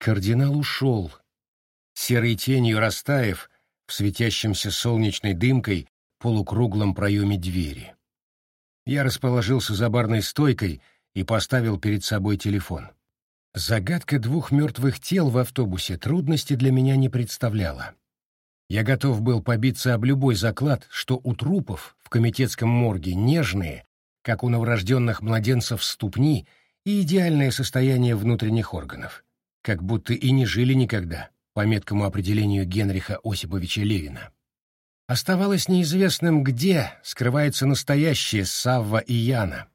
Кардинал ушел, серой тенью растаяв в светящемся солнечной дымкой полукруглом проеме двери. Я расположился за барной стойкой и поставил перед собой телефон. Загадка двух мертвых тел в автобусе трудности для меня не представляла. Я готов был побиться об любой заклад, что у трупов в комитетском морге нежные, как у новорожденных младенцев ступни и идеальное состояние внутренних органов, как будто и не жили никогда, по меткому определению Генриха Осиповича Левина. Оставалось неизвестным, где скрывается настоящее Савва и Яна.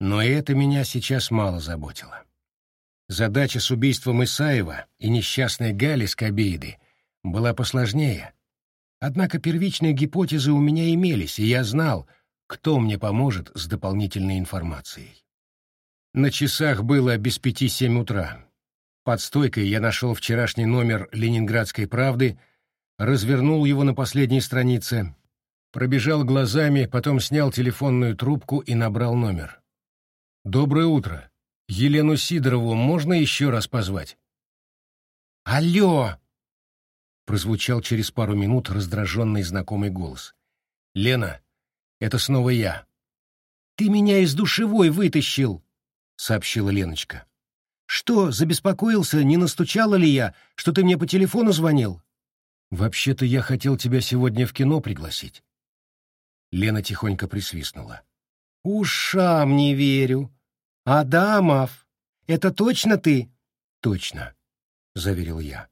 Но это меня сейчас мало заботило. Задача с убийством Исаева и несчастной Гали Скобейды была посложнее. Однако первичные гипотезы у меня имелись, и я знал, кто мне поможет с дополнительной информацией. На часах было без пяти семь утра. Под стойкой я нашел вчерашний номер «Ленинградской правды», развернул его на последней странице, пробежал глазами, потом снял телефонную трубку и набрал номер. «Доброе утро. Елену Сидорову можно еще раз позвать?» «Алло!» — прозвучал через пару минут раздраженный знакомый голос. «Лена, это снова я». «Ты меня из душевой вытащил!» — сообщила Леночка. «Что, забеспокоился, не настучала ли я, что ты мне по телефону звонил?» «Вообще-то я хотел тебя сегодня в кино пригласить». Лена тихонько присвистнула. «Ушам не верю. Адамов, это точно ты?» «Точно», — заверил я.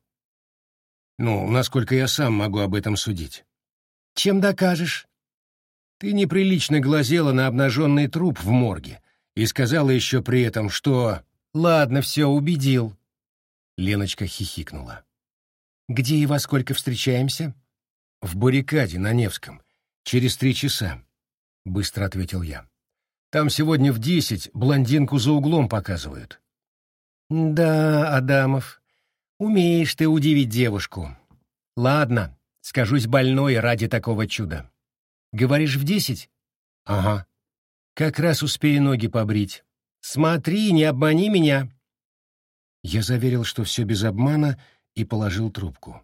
«Ну, насколько я сам могу об этом судить». «Чем докажешь?» Ты неприлично глазела на обнаженный труп в морге и сказала еще при этом, что... Ладно, все, убедил. Леночка хихикнула. Где и во сколько встречаемся? В баррикаде на Невском. Через три часа, — быстро ответил я. Там сегодня в десять блондинку за углом показывают. Да, Адамов, умеешь ты удивить девушку. Ладно, скажусь больной ради такого чуда. Говоришь, в десять? Ага. Как раз успею ноги побрить. Смотри, не обмани меня. Я заверил, что все без обмана, и положил трубку.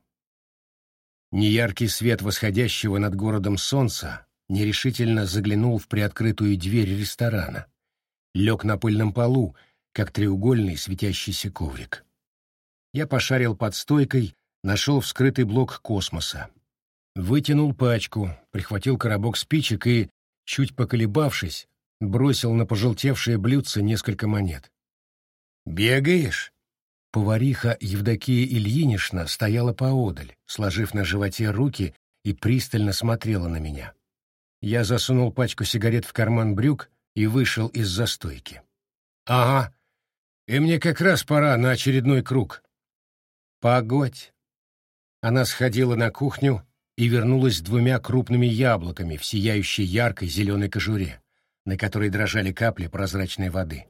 Неяркий свет восходящего над городом солнца нерешительно заглянул в приоткрытую дверь ресторана. Лег на пыльном полу, как треугольный светящийся коврик. Я пошарил под стойкой, нашел вскрытый блок космоса, Вытянул пачку, прихватил коробок спичек и, чуть поколебавшись, бросил на пожелтевшее блюдце несколько монет. «Бегаешь?» Повариха Евдокия Ильинична стояла поодаль, сложив на животе руки и пристально смотрела на меня. Я засунул пачку сигарет в карман брюк и вышел из застойки. «Ага, и мне как раз пора на очередной круг». «Погодь». Она сходила на кухню, и вернулась с двумя крупными яблоками в сияющей яркой зеленой кожуре, на которой дрожали капли прозрачной воды.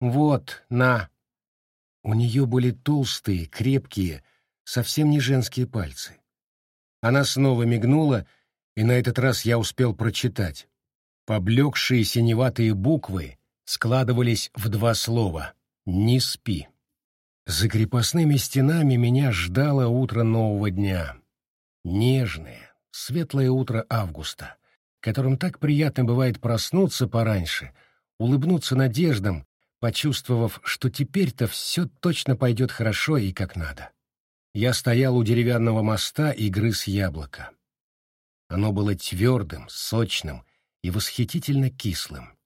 «Вот, на!» У нее были толстые, крепкие, совсем не женские пальцы. Она снова мигнула, и на этот раз я успел прочитать. Поблекшие синеватые буквы складывались в два слова «Не спи». За крепостными стенами меня ждало утро нового дня. Нежное, светлое утро августа, которым так приятно бывает проснуться пораньше, улыбнуться надеждам, почувствовав, что теперь-то все точно пойдет хорошо и как надо. Я стоял у деревянного моста и грыз яблоко. Оно было твердым, сочным и восхитительно кислым.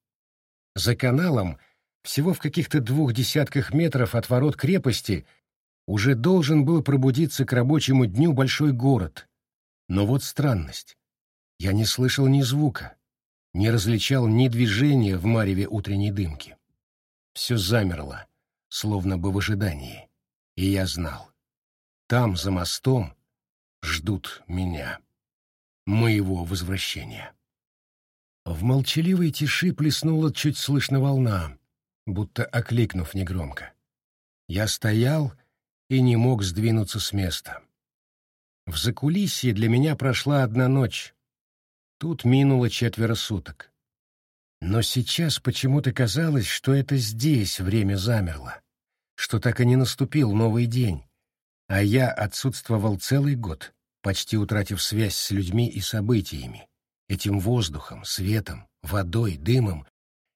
За каналом, всего в каких-то двух десятках метров от ворот крепости, уже должен был пробудиться к рабочему дню большой город. Но вот странность. Я не слышал ни звука, не различал ни движения в мареве утренней дымки. Все замерло, словно бы в ожидании. И я знал. Там, за мостом, ждут меня. Моего возвращения. В молчаливой тиши плеснула чуть слышно волна, будто окликнув негромко. Я стоял и не мог сдвинуться с места. В закулисье для меня прошла одна ночь. Тут минуло четверо суток. Но сейчас почему-то казалось, что это здесь время замерло, что так и не наступил новый день, а я отсутствовал целый год, почти утратив связь с людьми и событиями, этим воздухом, светом, водой, дымом,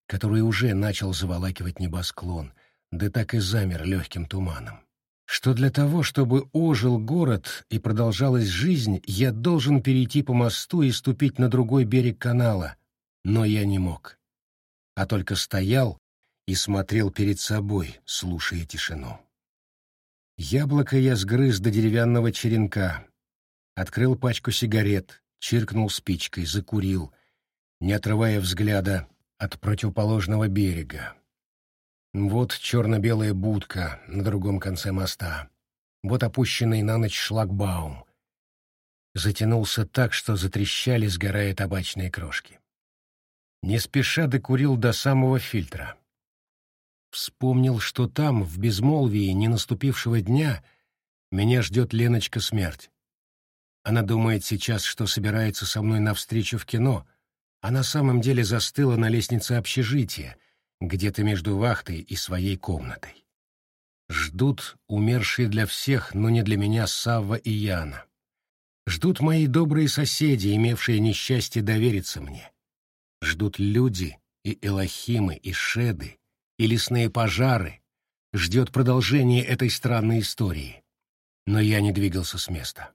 который уже начал заволакивать небосклон, да так и замер легким туманом. Что для того, чтобы ожил город и продолжалась жизнь, я должен перейти по мосту и ступить на другой берег канала, но я не мог, а только стоял и смотрел перед собой, слушая тишину. Яблоко я сгрыз до деревянного черенка, открыл пачку сигарет, чиркнул спичкой, закурил, не отрывая взгляда от противоположного берега. Вот черно-белая будка на другом конце моста. Вот опущенный на ночь шлагбаум. Затянулся так, что затрещали, сгорая табачные крошки. Не спеша докурил до самого фильтра. Вспомнил, что там, в безмолвии не наступившего дня, меня ждет Леночка смерть. Она думает сейчас, что собирается со мной навстречу в кино, а на самом деле застыла на лестнице общежития, где-то между вахтой и своей комнатой. Ждут умершие для всех, но не для меня Савва и Яна. Ждут мои добрые соседи, имевшие несчастье довериться мне. Ждут люди и Элохимы, и Шеды, и лесные пожары. Ждет продолжение этой странной истории. Но я не двигался с места.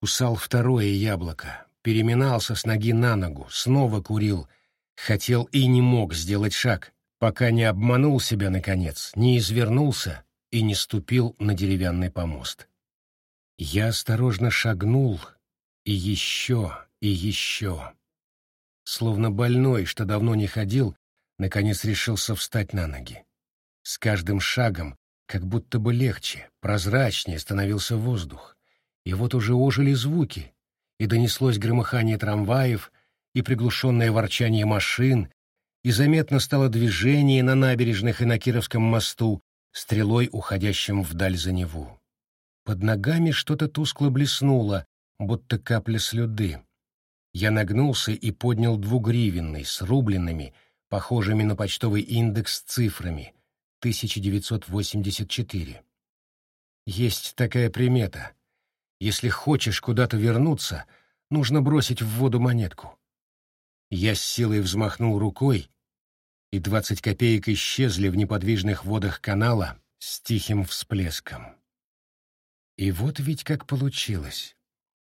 Кусал второе яблоко, переминался с ноги на ногу, снова курил, хотел и не мог сделать шаг, пока не обманул себя наконец, не извернулся и не ступил на деревянный помост. Я осторожно шагнул, и еще, и еще. Словно больной, что давно не ходил, наконец решился встать на ноги. С каждым шагом как будто бы легче, прозрачнее становился воздух. И вот уже ожили звуки, и донеслось громыхание трамваев, и приглушенное ворчание машин, и заметно стало движение на набережных и на Кировском мосту, стрелой уходящим вдаль за Неву. Под ногами что-то тускло блеснуло, будто капля слюды. Я нагнулся и поднял двугривенный с рубленными, похожими на почтовый индекс цифрами, 1984. Есть такая примета. Если хочешь куда-то вернуться, нужно бросить в воду монетку. Я с силой взмахнул рукой, и двадцать копеек исчезли в неподвижных водах канала с тихим всплеском. И вот ведь как получилось.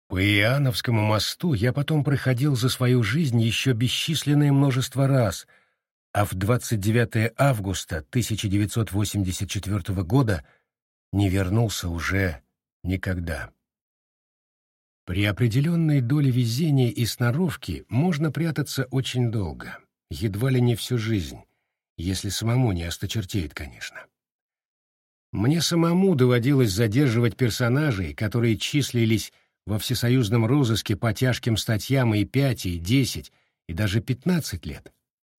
По Иоанновскому мосту я потом проходил за свою жизнь еще бесчисленное множество раз, а в 29 августа 1984 года не вернулся уже никогда. При определенной доле везения и сноровки можно прятаться очень долго едва ли не всю жизнь, если самому не осточертеет, конечно. Мне самому доводилось задерживать персонажей, которые числились во всесоюзном розыске по тяжким статьям и пять, и десять, и даже пятнадцать лет,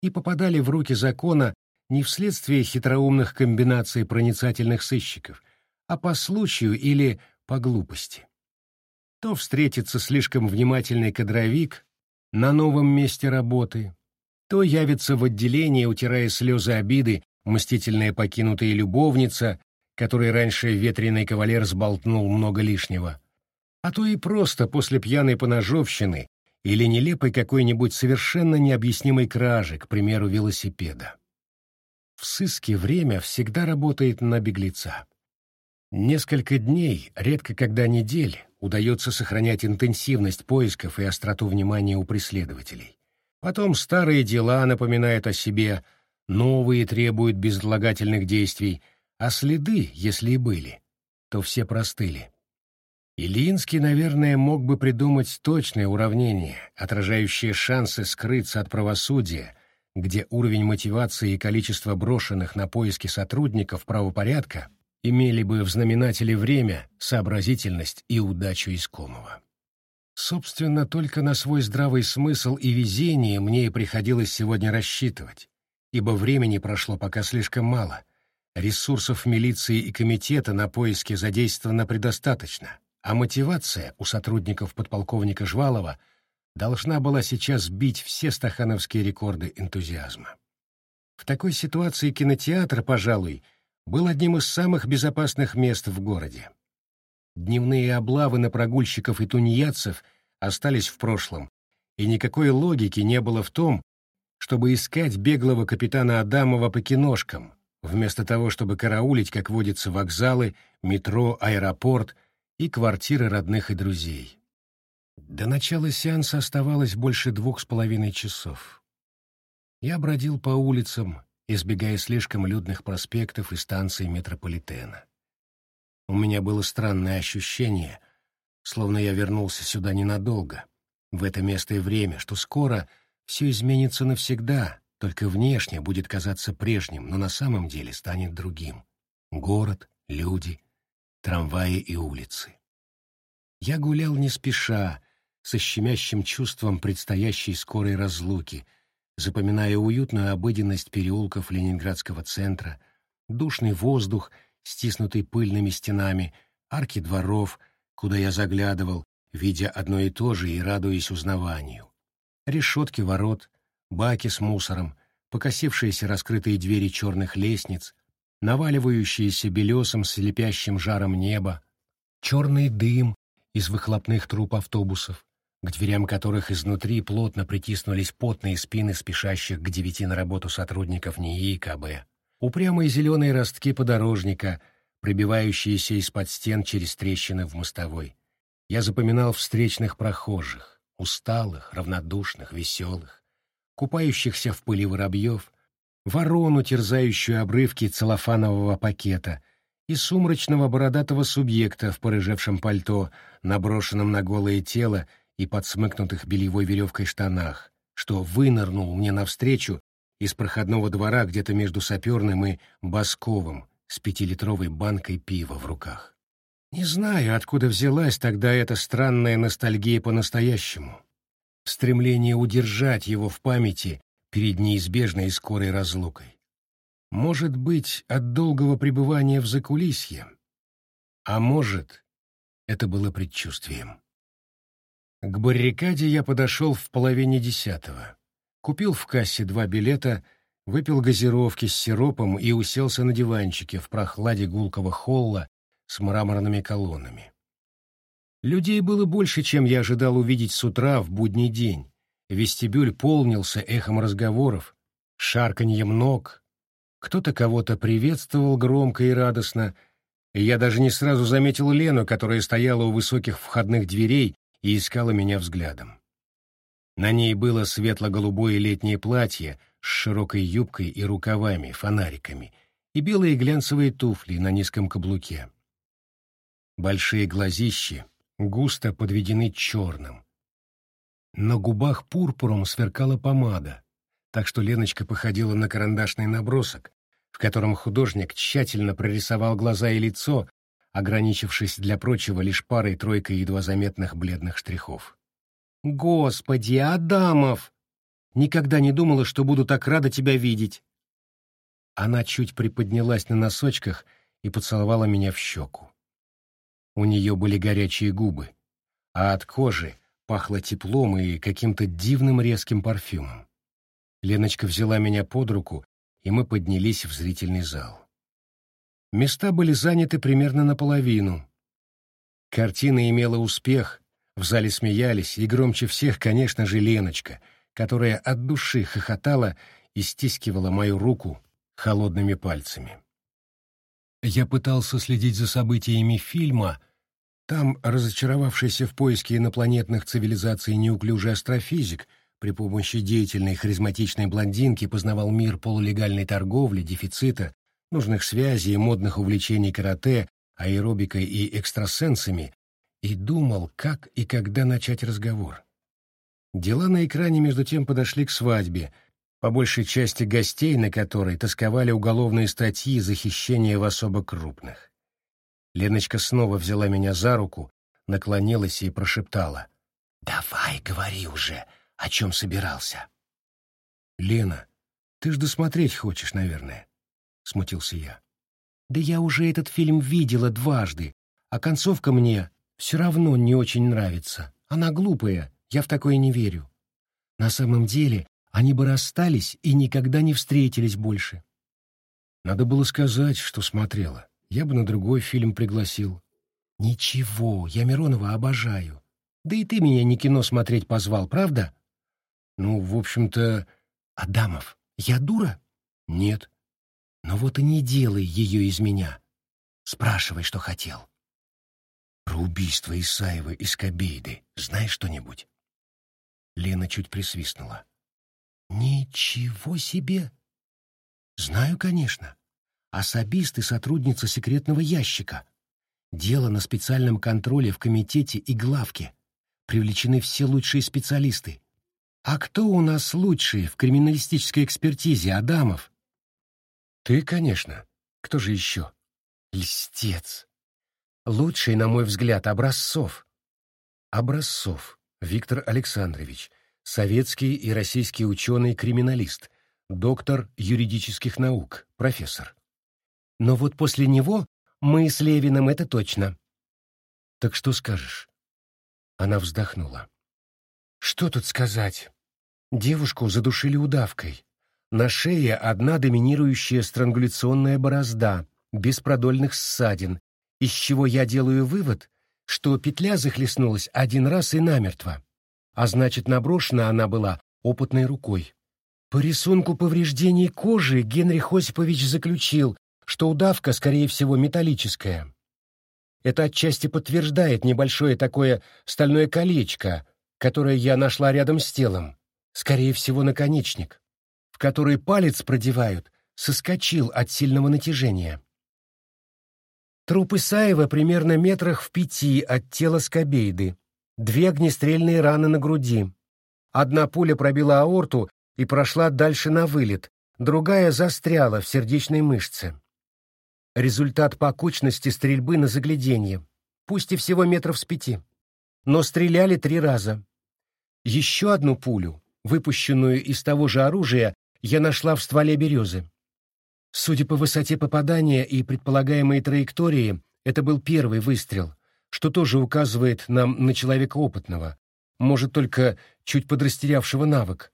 и попадали в руки закона не вследствие хитроумных комбинаций проницательных сыщиков, а по случаю или по глупости. То встретится слишком внимательный кадровик на новом месте работы, то явится в отделение, утирая слезы обиды, мстительная покинутая любовница, которой раньше ветреный кавалер сболтнул много лишнего, а то и просто после пьяной поножовщины или нелепой какой-нибудь совершенно необъяснимой кражи, к примеру, велосипеда. В сыске время всегда работает на беглеца. Несколько дней, редко когда недель, удается сохранять интенсивность поисков и остроту внимания у преследователей. Потом старые дела напоминают о себе, новые требуют безотлагательных действий, а следы, если и были, то все простыли. Ильинский, наверное, мог бы придумать точное уравнение, отражающее шансы скрыться от правосудия, где уровень мотивации и количество брошенных на поиски сотрудников правопорядка имели бы в знаменателе время, сообразительность и удачу искомого. Собственно, только на свой здравый смысл и везение мне и приходилось сегодня рассчитывать, ибо времени прошло пока слишком мало. Ресурсов милиции и комитета на поиски задействовано предостаточно, а мотивация у сотрудников подполковника Жвалова должна была сейчас сбить все стахановские рекорды энтузиазма. В такой ситуации кинотеатр, пожалуй, был одним из самых безопасных мест в городе. Дневные облавы на прогульщиков и тунеядцев остались в прошлом, и никакой логики не было в том, чтобы искать беглого капитана Адамова по киношкам, вместо того, чтобы караулить, как водится, вокзалы, метро, аэропорт и квартиры родных и друзей. До начала сеанса оставалось больше двух с половиной часов. Я бродил по улицам, избегая слишком людных проспектов и станций метрополитена. У меня было странное ощущение, словно я вернулся сюда ненадолго, в это место и время, что скоро все изменится навсегда, только внешне будет казаться прежним, но на самом деле станет другим. Город, люди, трамваи и улицы. Я гулял не спеша, со щемящим чувством предстоящей скорой разлуки, запоминая уютную обыденность переулков Ленинградского центра, душный воздух, стиснутый пыльными стенами, арки дворов, куда я заглядывал, видя одно и то же и радуясь узнаванию. Решетки ворот, баки с мусором, покосившиеся раскрытые двери черных лестниц, наваливающиеся белесом с слепящим жаром неба, черный дым из выхлопных труб автобусов, к дверям которых изнутри плотно притиснулись потные спины спешащих к девяти на работу сотрудников НИИ КБ, упрямые зеленые ростки подорожника, пробивающиеся из-под стен через трещины в мостовой. Я запоминал встречных прохожих, усталых, равнодушных, веселых, купающихся в пыли воробьев, ворону, терзающую обрывки целлофанового пакета, и сумрачного бородатого субъекта в порыжевшем пальто, наброшенном на голое тело и подсмыкнутых бельевой веревкой штанах, что вынырнул мне навстречу из проходного двора где-то между Саперным и Басковым с пятилитровой банкой пива в руках. Не знаю, откуда взялась тогда эта странная ностальгия по-настоящему. Стремление удержать его в памяти перед неизбежной и скорой разлукой. Может быть, от долгого пребывания в закулисье. А может, это было предчувствием. К баррикаде я подошел в половине десятого. Купил в кассе два билета, выпил газировки с сиропом и уселся на диванчике в прохладе гулкого холла с мраморными колоннами. Людей было больше, чем я ожидал увидеть с утра в будний день. Вестибюль полнился эхом разговоров, шарканьем ног. Кто-то кого-то приветствовал громко и радостно, и я даже не сразу заметил Лену, которая стояла у высоких входных дверей и искала меня взглядом. На ней было светло-голубое летнее платье с широкой юбкой и рукавами, фонариками, и белые глянцевые туфли на низком каблуке. Большие глазищи густо подведены черным. На губах пурпуром сверкала помада, так что Леночка походила на карандашный набросок, в котором художник тщательно прорисовал глаза и лицо, ограничившись для прочего лишь парой-тройкой едва заметных бледных штрихов. «Господи, Адамов! Никогда не думала, что буду так рада тебя видеть!» Она чуть приподнялась на носочках и поцеловала меня в щеку. У нее были горячие губы, а от кожи пахло теплом и каким-то дивным резким парфюмом. Леночка взяла меня под руку, и мы поднялись в зрительный зал. Места были заняты примерно наполовину. Картина имела успех, в зале смеялись, и громче всех, конечно же, Леночка, которая от души хохотала и стискивала мою руку холодными пальцами. Я пытался следить за событиями фильма, там разочаровавшийся в поиске инопланетных цивилизаций неуклюжий астрофизик при помощи деятельной харизматичной блондинки познавал мир полулегальной торговли, дефицита, нужных связей модных увлечений карате, аэробикой и экстрасенсами, и думал, как и когда начать разговор. Дела на экране между тем подошли к свадьбе, по большей части гостей, на которой тосковали уголовные статьи за хищение в особо крупных. Леночка снова взяла меня за руку, наклонилась и прошептала. «Давай, говори уже, о чем собирался». «Лена, ты ж досмотреть хочешь, наверное», — смутился я. «Да я уже этот фильм видела дважды, а концовка мне все равно не очень нравится. Она глупая, я в такое не верю. На самом деле они бы расстались и никогда не встретились больше». Надо было сказать, что смотрела. Я бы на другой фильм пригласил. Ничего, я Миронова обожаю. Да и ты меня не кино смотреть позвал, правда? Ну, в общем-то... Адамов, я дура? Нет. Но вот и не делай ее из меня. Спрашивай, что хотел. Про убийство Исаева из Кобейды знаешь что-нибудь? Лена чуть присвистнула. Ничего себе! Знаю, конечно. Особист и сотрудница секретного ящика. Дело на специальном контроле в комитете и главке. Привлечены все лучшие специалисты. А кто у нас лучший в криминалистической экспертизе, Адамов? Ты, конечно. Кто же еще? Льстец. Лучший, на мой взгляд, Образцов. Образцов Виктор Александрович, советский и российский ученый-криминалист, доктор юридических наук, профессор. Но вот после него мы с Левиным, это точно. Так что скажешь? Она вздохнула. Что тут сказать? Девушку задушили удавкой. На шее одна доминирующая странгуляционная борозда, без продольных ссадин, из чего я делаю вывод, что петля захлестнулась один раз и намертво. А значит, наброшена она была опытной рукой. По рисунку повреждений кожи Генрих Осипович заключил, что удавка, скорее всего, металлическая. Это отчасти подтверждает небольшое такое стальное колечко, которое я нашла рядом с телом, скорее всего, наконечник, в который палец продевают, соскочил от сильного натяжения. Труп Исаева примерно метрах в пяти от тела Скобейды. Две огнестрельные раны на груди. Одна пуля пробила аорту и прошла дальше на вылет, другая застряла в сердечной мышце. Результат по кучности стрельбы на загляденье, пусть и всего метров с пяти. Но стреляли три раза. Еще одну пулю, выпущенную из того же оружия, я нашла в стволе березы. Судя по высоте попадания и предполагаемой траектории, это был первый выстрел, что тоже указывает нам на человека опытного, может, только чуть подрастерявшего навык.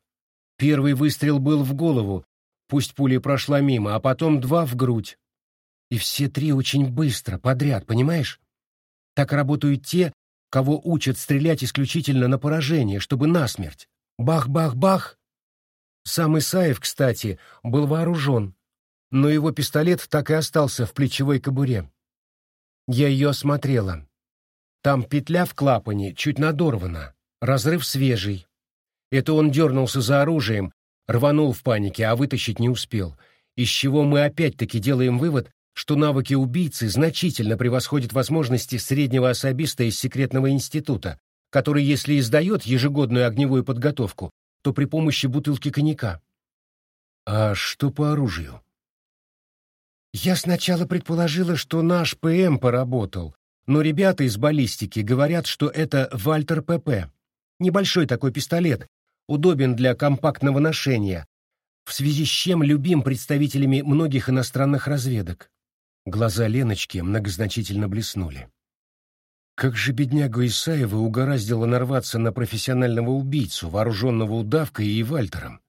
Первый выстрел был в голову, пусть пуля прошла мимо, а потом два в грудь. И все три очень быстро, подряд, понимаешь? Так работают те, кого учат стрелять исключительно на поражение, чтобы насмерть. Бах-бах-бах! Сам Исаев, кстати, был вооружен, но его пистолет так и остался в плечевой кобуре. Я ее осмотрела. Там петля в клапане чуть надорвана, разрыв свежий. Это он дернулся за оружием, рванул в панике, а вытащить не успел, из чего мы опять-таки делаем вывод, что навыки убийцы значительно превосходят возможности среднего особиста из секретного института, который, если издает ежегодную огневую подготовку, то при помощи бутылки коньяка. А что по оружию? Я сначала предположила, что наш ПМ поработал, но ребята из баллистики говорят, что это Вальтер ПП. Небольшой такой пистолет, удобен для компактного ношения, в связи с чем любим представителями многих иностранных разведок. Глаза Леночки многозначительно блеснули. Как же беднягу Исаева угораздило нарваться на профессионального убийцу, вооруженного удавкой и Вальтером?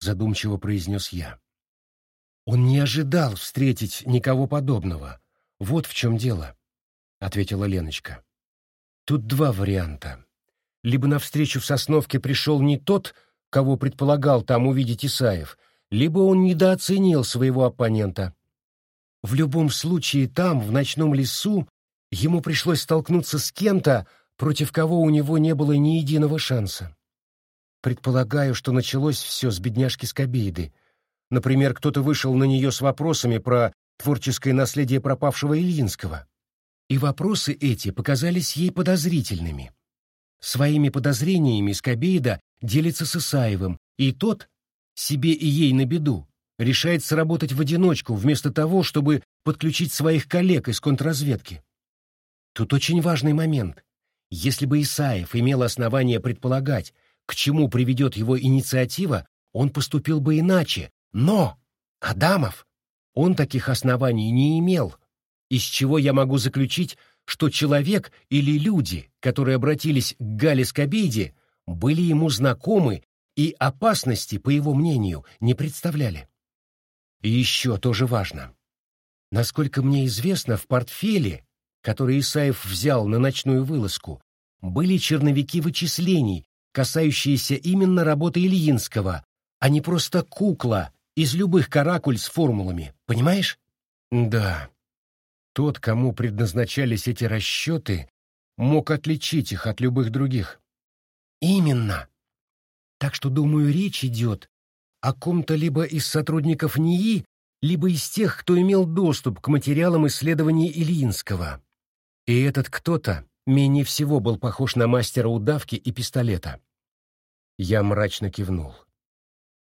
Задумчиво произнес я. Он не ожидал встретить никого подобного. Вот в чем дело, — ответила Леночка. Тут два варианта. Либо навстречу в Сосновке пришел не тот, кого предполагал там увидеть Исаев, либо он недооценил своего оппонента. В любом случае там, в ночном лесу, ему пришлось столкнуться с кем-то, против кого у него не было ни единого шанса. Предполагаю, что началось все с бедняжки Скобейды — Например, кто-то вышел на нее с вопросами про творческое наследие пропавшего Ильинского. И вопросы эти показались ей подозрительными. Своими подозрениями Скобейда делится с Исаевым, и тот, себе и ей на беду, решает сработать в одиночку вместо того, чтобы подключить своих коллег из контрразведки. Тут очень важный момент. Если бы Исаев имел основания предполагать, к чему приведет его инициатива, он поступил бы иначе, но Адамов, он таких оснований не имел, из чего я могу заключить, что человек или люди, которые обратились к Гале Скобейде, были ему знакомы и опасности, по его мнению, не представляли. И еще тоже важно. Насколько мне известно, в портфеле, который Исаев взял на ночную вылазку, были черновики вычислений, касающиеся именно работы Ильинского, а не просто кукла из любых каракуль с формулами, понимаешь? Да. Тот, кому предназначались эти расчеты, мог отличить их от любых других. Именно. Так что, думаю, речь идет о ком-то либо из сотрудников НИИ, либо из тех, кто имел доступ к материалам исследований Ильинского. И этот кто-то менее всего был похож на мастера удавки и пистолета. Я мрачно кивнул.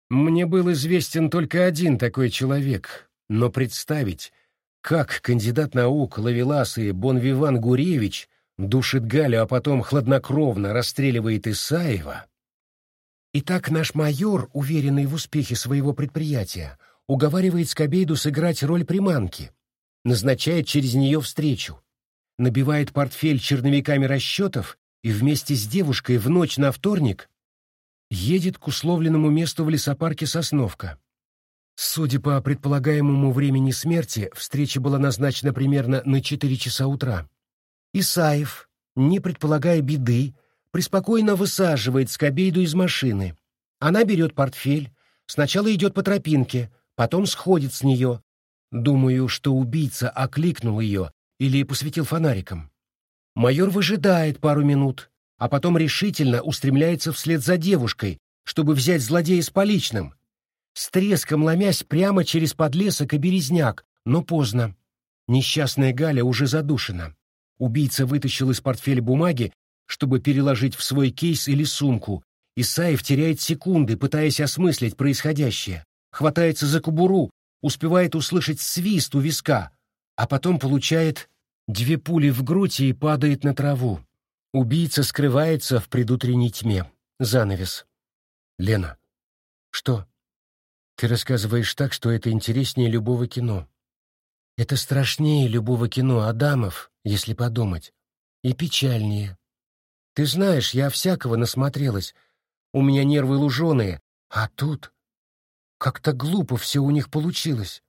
Мне был известен только один такой человек, но представить, как кандидат наук Лавелас и Бонвиван Гуревич душит Галю, а потом хладнокровно расстреливает Исаева. Итак, наш майор, уверенный в успехе своего предприятия, уговаривает Скобейду сыграть роль приманки, назначает через нее встречу, набивает портфель черновиками расчетов и вместе с девушкой в ночь на вторник едет к условленному месту в лесопарке Сосновка. Судя по предполагаемому времени смерти, встреча была назначена примерно на 4 часа утра. Исаев, не предполагая беды, преспокойно высаживает Скобейду из машины. Она берет портфель, сначала идет по тропинке, потом сходит с нее. Думаю, что убийца окликнул ее или посветил фонариком. Майор выжидает пару минут, а потом решительно устремляется вслед за девушкой, чтобы взять злодея с поличным. С треском ломясь прямо через подлесок и березняк, но поздно. Несчастная Галя уже задушена. Убийца вытащил из портфеля бумаги, чтобы переложить в свой кейс или сумку. Исаев теряет секунды, пытаясь осмыслить происходящее. Хватается за кобуру, успевает услышать свист у виска, а потом получает две пули в грудь и падает на траву. Убийца скрывается в предутренней тьме. Занавес. Лена. Что? Ты рассказываешь так, что это интереснее любого кино. Это страшнее любого кино Адамов, если подумать. И печальнее. Ты знаешь, я всякого насмотрелась. У меня нервы луженые. А тут... Как-то глупо все у них получилось.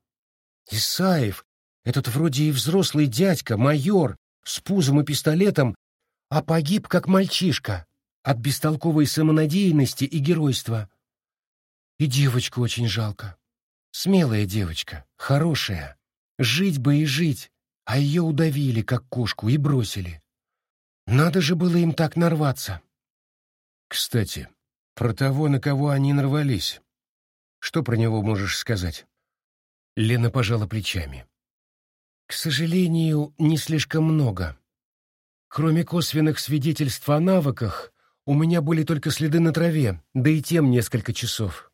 Исаев, этот вроде и взрослый дядька, майор, с пузом и пистолетом, а погиб как мальчишка от бестолковой самонадеянности и геройства. И девочку очень жалко. Смелая девочка, хорошая. Жить бы и жить, а ее удавили, как кошку, и бросили. Надо же было им так нарваться. Кстати, про того, на кого они нарвались. Что про него можешь сказать? Лена пожала плечами. К сожалению, не слишком много. Кроме косвенных свидетельств о навыках, у меня были только следы на траве, да и тем несколько часов.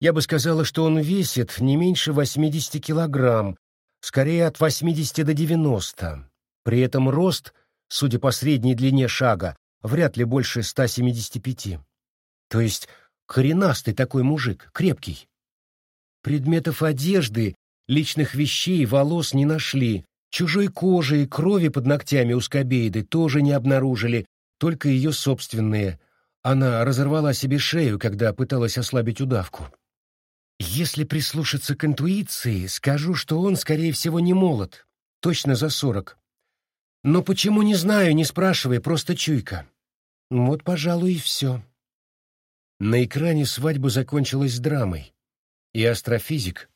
Я бы сказала, что он весит не меньше 80 килограмм, скорее от 80 до 90. При этом рост, судя по средней длине шага, вряд ли больше 175. То есть коренастый такой мужик, крепкий. Предметов одежды, личных вещей, волос не нашли. Чужой кожи и крови под ногтями у скобейды тоже не обнаружили, только ее собственные. Она разорвала себе шею, когда пыталась ослабить удавку. Если прислушаться к интуиции, скажу, что он, скорее всего, не молод, точно за сорок. Но почему, не знаю, не спрашивай, просто чуйка. Вот, пожалуй, и все. На экране свадьба закончилась драмой, и астрофизик,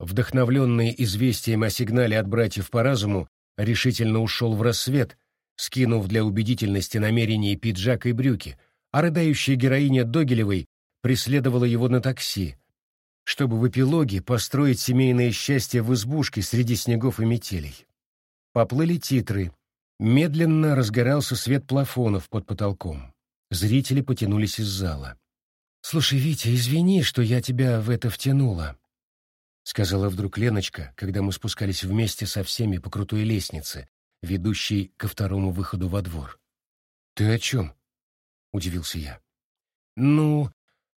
вдохновленный известием о сигнале от братьев по разуму, решительно ушел в рассвет, скинув для убедительности намерение пиджак и брюки, а рыдающая героиня Догилевой преследовала его на такси, чтобы в эпилоге построить семейное счастье в избушке среди снегов и метелей. Поплыли титры. Медленно разгорался свет плафонов под потолком. Зрители потянулись из зала. «Слушай, Витя, извини, что я тебя в это втянула», — сказала вдруг Леночка, когда мы спускались вместе со всеми по крутой лестнице, ведущей ко второму выходу во двор. «Ты о чем?» — удивился я. «Ну,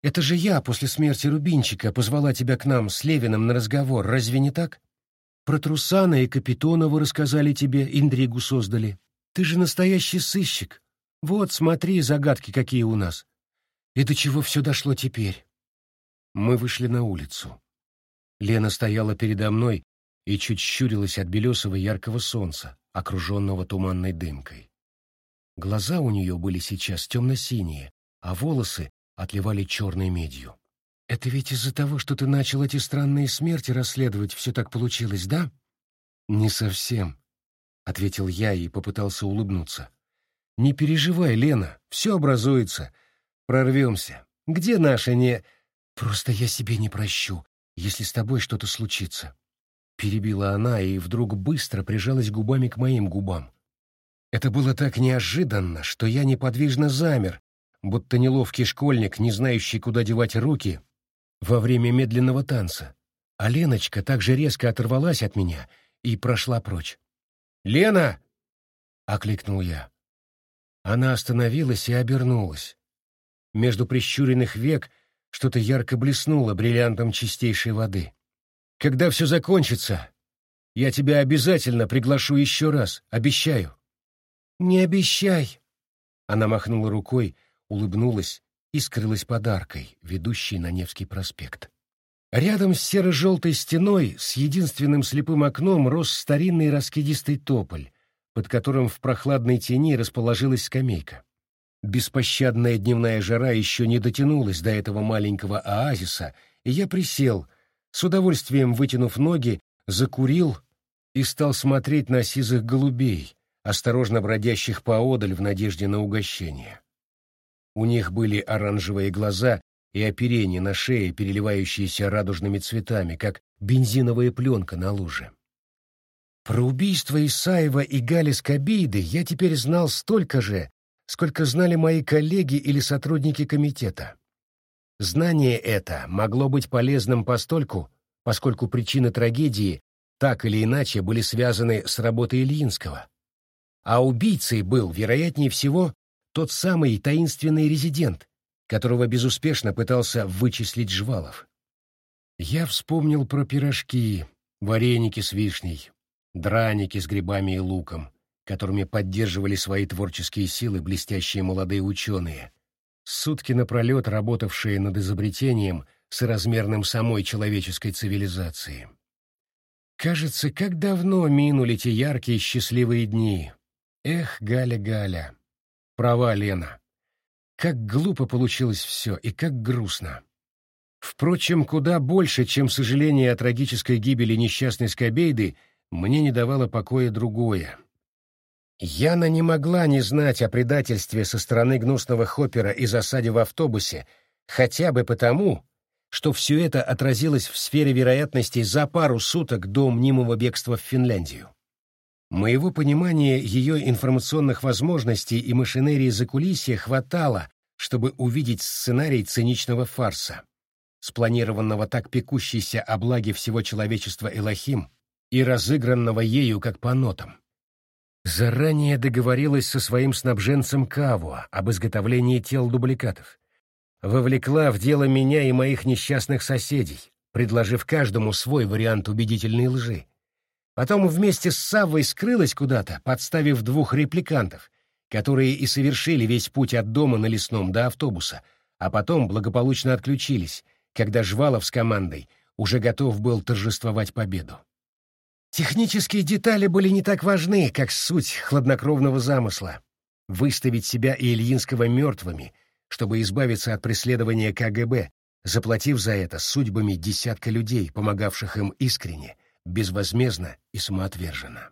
это же я после смерти Рубинчика позвала тебя к нам с Левиным на разговор, разве не так? Про Трусана и Капитонова рассказали тебе, интригу создали. Ты же настоящий сыщик. Вот, смотри, загадки какие у нас. И до чего все дошло теперь? Мы вышли на улицу. Лена стояла передо мной и чуть щурилась от белесого яркого солнца, окруженного туманной дымкой. Глаза у нее были сейчас темно-синие, а волосы отливали черной медью. «Это ведь из-за того, что ты начал эти странные смерти расследовать, все так получилось, да?» «Не совсем», — ответил я и попытался улыбнуться. «Не переживай, Лена, все образуется. Прорвемся. Где наша не...» «Просто я себе не прощу, если с тобой что-то случится», — перебила она и вдруг быстро прижалась губами к моим губам. Это было так неожиданно, что я неподвижно замер, будто неловкий школьник, не знающий, куда девать руки, во время медленного танца. А Леночка также резко оторвалась от меня и прошла прочь. «Лена!» — окликнул я. Она остановилась и обернулась. Между прищуренных век что-то ярко блеснуло бриллиантом чистейшей воды. «Когда все закончится, я тебя обязательно приглашу еще раз, обещаю». «Не обещай!» Она махнула рукой, улыбнулась и скрылась подаркой, ведущей на Невский проспект. Рядом с серо-желтой стеной с единственным слепым окном рос старинный раскидистый тополь, под которым в прохладной тени расположилась скамейка. Беспощадная дневная жара еще не дотянулась до этого маленького оазиса, и я присел, с удовольствием вытянув ноги, закурил и стал смотреть на сизых голубей, осторожно бродящих поодаль в надежде на угощение. У них были оранжевые глаза и оперение на шее, переливающиеся радужными цветами, как бензиновая пленка на луже. Про убийство Исаева и Гали Скобейды я теперь знал столько же, сколько знали мои коллеги или сотрудники комитета. Знание это могло быть полезным постольку, поскольку причины трагедии так или иначе были связаны с работой Ильинского. А убийцей был, вероятнее всего, тот самый таинственный резидент, которого безуспешно пытался вычислить Жвалов. Я вспомнил про пирожки, вареники с вишней, драники с грибами и луком, которыми поддерживали свои творческие силы блестящие молодые ученые, сутки напролет работавшие над изобретением соразмерным самой человеческой цивилизации. Кажется, как давно минули те яркие счастливые дни. Эх, Галя, Галя. Права Лена. Как глупо получилось все и как грустно. Впрочем, куда больше, чем сожаление о трагической гибели несчастной Скобейды, мне не давало покоя другое. Яна не могла не знать о предательстве со стороны гнусного Хоппера и засаде в автобусе, хотя бы потому, что все это отразилось в сфере вероятностей за пару суток до мнимого бегства в Финляндию. Моего понимания ее информационных возможностей и машинерии закулисья хватало, чтобы увидеть сценарий циничного фарса, спланированного так пекущейся о благе всего человечества Элохим и разыгранного ею как по нотам. Заранее договорилась со своим снабженцем Кавуа об изготовлении тел дубликатов. Вовлекла в дело меня и моих несчастных соседей, предложив каждому свой вариант убедительной лжи Потом вместе с Саввой скрылась куда-то, подставив двух репликантов, которые и совершили весь путь от дома на лесном до автобуса, а потом благополучно отключились, когда Жвалов с командой уже готов был торжествовать победу. Технические детали были не так важны, как суть хладнокровного замысла — выставить себя и Ильинского мертвыми, чтобы избавиться от преследования КГБ, заплатив за это судьбами десятка людей, помогавших им искренне, безвозмездно и самоотверженно.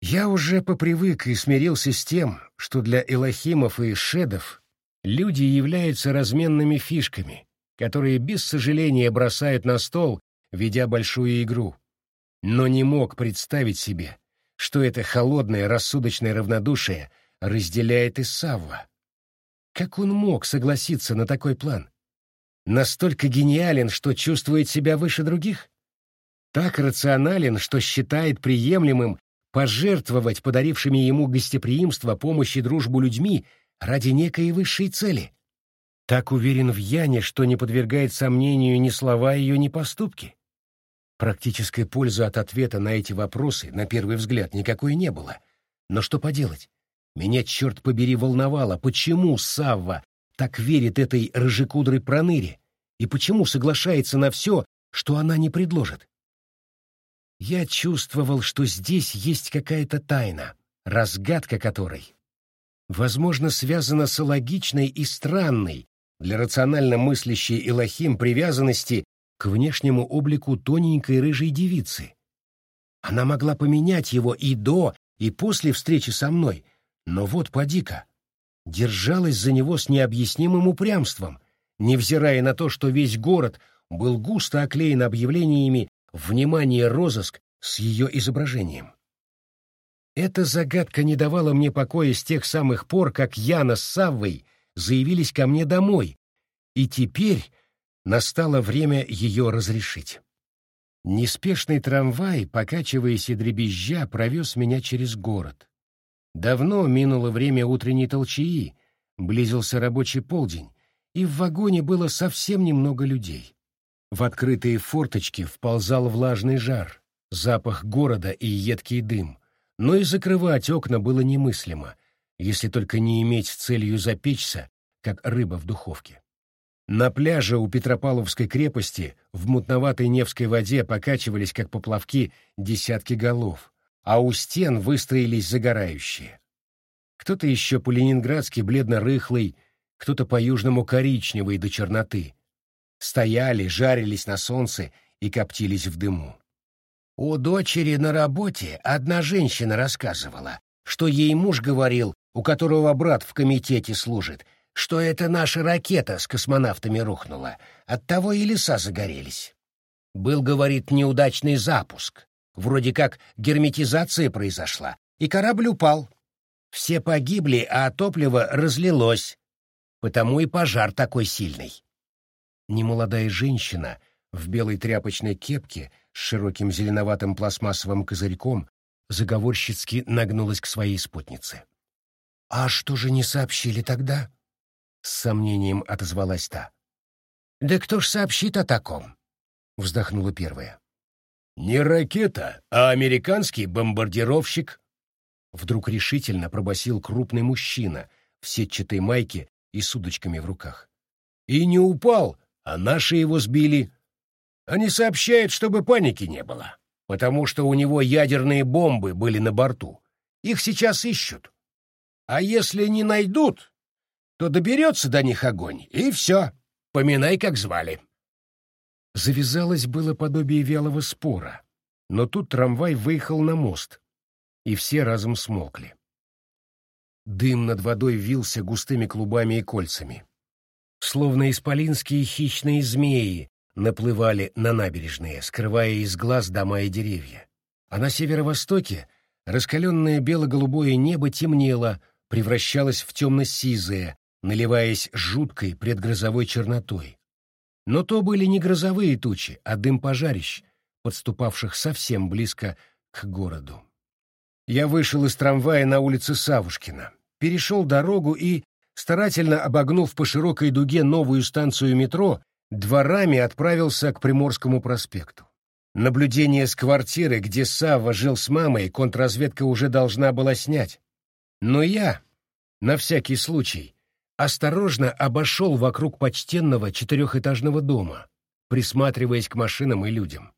Я уже попривык и смирился с тем, что для элохимов и шедов люди являются разменными фишками, которые без сожаления бросают на стол, ведя большую игру. Но не мог представить себе, что это холодное рассудочное равнодушие разделяет и Савва. Как он мог согласиться на такой план? Настолько гениален, что чувствует себя выше других? так рационален, что считает приемлемым пожертвовать подарившими ему гостеприимство, помощь и дружбу людьми ради некой высшей цели. Так уверен в Яне, что не подвергает сомнению ни слова ее, ни поступки. Практической пользы от ответа на эти вопросы, на первый взгляд, никакой не было. Но что поделать? Меня, черт побери, волновало, почему Савва так верит этой рыжекудрой проныре, и почему соглашается на все, что она не предложит? Я чувствовал, что здесь есть какая-то тайна, разгадка которой, возможно, связана с логичной и странной для рационально мыслящей Элохим привязанности к внешнему облику тоненькой рыжей девицы. Она могла поменять его и до, и после встречи со мной, но вот поди-ка, держалась за него с необъяснимым упрямством, невзирая на то, что весь город был густо оклеен объявлениями «Внимание, розыск!» с ее изображением. Эта загадка не давала мне покоя с тех самых пор, как Яна с Саввой заявились ко мне домой, и теперь настало время ее разрешить. Неспешный трамвай, покачиваясь и дребезжа, провез меня через город. Давно минуло время утренней толчаи, близился рабочий полдень, и в вагоне было совсем немного людей. В открытые форточки вползал влажный жар, запах города и едкий дым, но и закрывать окна было немыслимо, если только не иметь целью запечься, как рыба в духовке. На пляже у Петропавловской крепости в мутноватой Невской воде покачивались, как поплавки, десятки голов, а у стен выстроились загорающие. Кто-то еще по-ленинградски бледно-рыхлый, кто-то по-южному коричневый до черноты. Стояли, жарились на солнце и коптились в дыму. У дочери на работе одна женщина рассказывала, что ей муж говорил, у которого брат в комитете служит, что это наша ракета с космонавтами рухнула, оттого и леса загорелись. Был, говорит, неудачный запуск. Вроде как герметизация произошла, и корабль упал. Все погибли, а топливо разлилось. Потому и пожар такой сильный. Немолодая женщина в белой тряпочной кепке с широким зеленоватым пластмассовым козырьком заговорщицки нагнулась к своей спутнице. «А что же не сообщили тогда?» С сомнением отозвалась та. «Да кто ж сообщит о таком?» — вздохнула первая. «Не ракета, а американский бомбардировщик!» Вдруг решительно пробасил крупный мужчина в сетчатой майке и с удочками в руках. «И не упал, а наши его сбили. Они сообщают, чтобы паники не было, потому что у него ядерные бомбы были на борту. Их сейчас ищут. А если не найдут, то доберется до них огонь, и все. Поминай, как звали. Завязалось было подобие вялого спора, но тут трамвай выехал на мост, и все разом смолкли. Дым над водой вился густыми клубами и кольцами. Словно исполинские хищные змеи наплывали на набережные, скрывая из глаз дома и деревья. А на северо-востоке раскаленное бело-голубое небо темнело, превращалось в темно-сизое, наливаясь жуткой предгрозовой чернотой. Но то были не грозовые тучи, а дым пожарищ, подступавших совсем близко к городу. Я вышел из трамвая на улице Савушкина, перешел дорогу и, старательно обогнув по широкой дуге новую станцию метро, дворами отправился к Приморскому проспекту. Наблюдение с квартиры, где Савва жил с мамой, контрразведка уже должна была снять. Но я, на всякий случай, осторожно обошел вокруг почтенного четырехэтажного дома, присматриваясь к машинам и людям.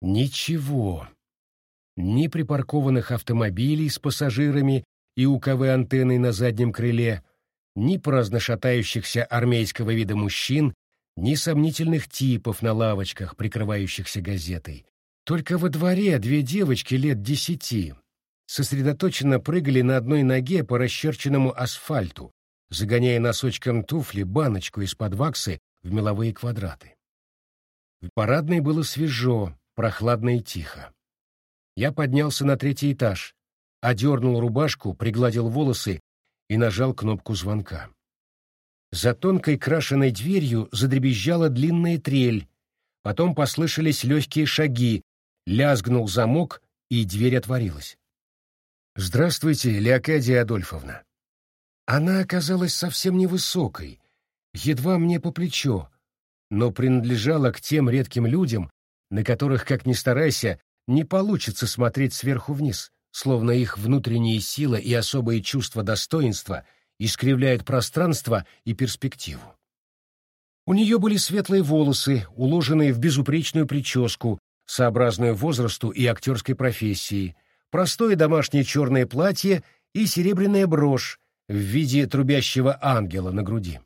Ничего. Ни припаркованных автомобилей с пассажирами и УКВ-антенной на заднем крыле, ни праздно шатающихся армейского вида мужчин, ни сомнительных типов на лавочках, прикрывающихся газетой. Только во дворе две девочки лет десяти сосредоточенно прыгали на одной ноге по расчерченному асфальту, загоняя носочком туфли баночку из-под ваксы в меловые квадраты. В парадной было свежо, прохладно и тихо. Я поднялся на третий этаж, одернул рубашку, пригладил волосы и нажал кнопку звонка. За тонкой крашеной дверью задребезжала длинная трель, потом послышались легкие шаги, лязгнул замок, и дверь отворилась. «Здравствуйте, Леокадия Адольфовна», она оказалась совсем невысокой, едва мне по плечо, но принадлежала к тем редким людям, на которых, как ни старайся, не получится смотреть сверху вниз, словно их внутренние силы и особые чувства достоинства искривляют пространство и перспективу. У нее были светлые волосы, уложенные в безупречную прическу, сообразную возрасту и актерской профессии, простое домашнее черное платье и серебряная брошь в виде трубящего ангела на груди.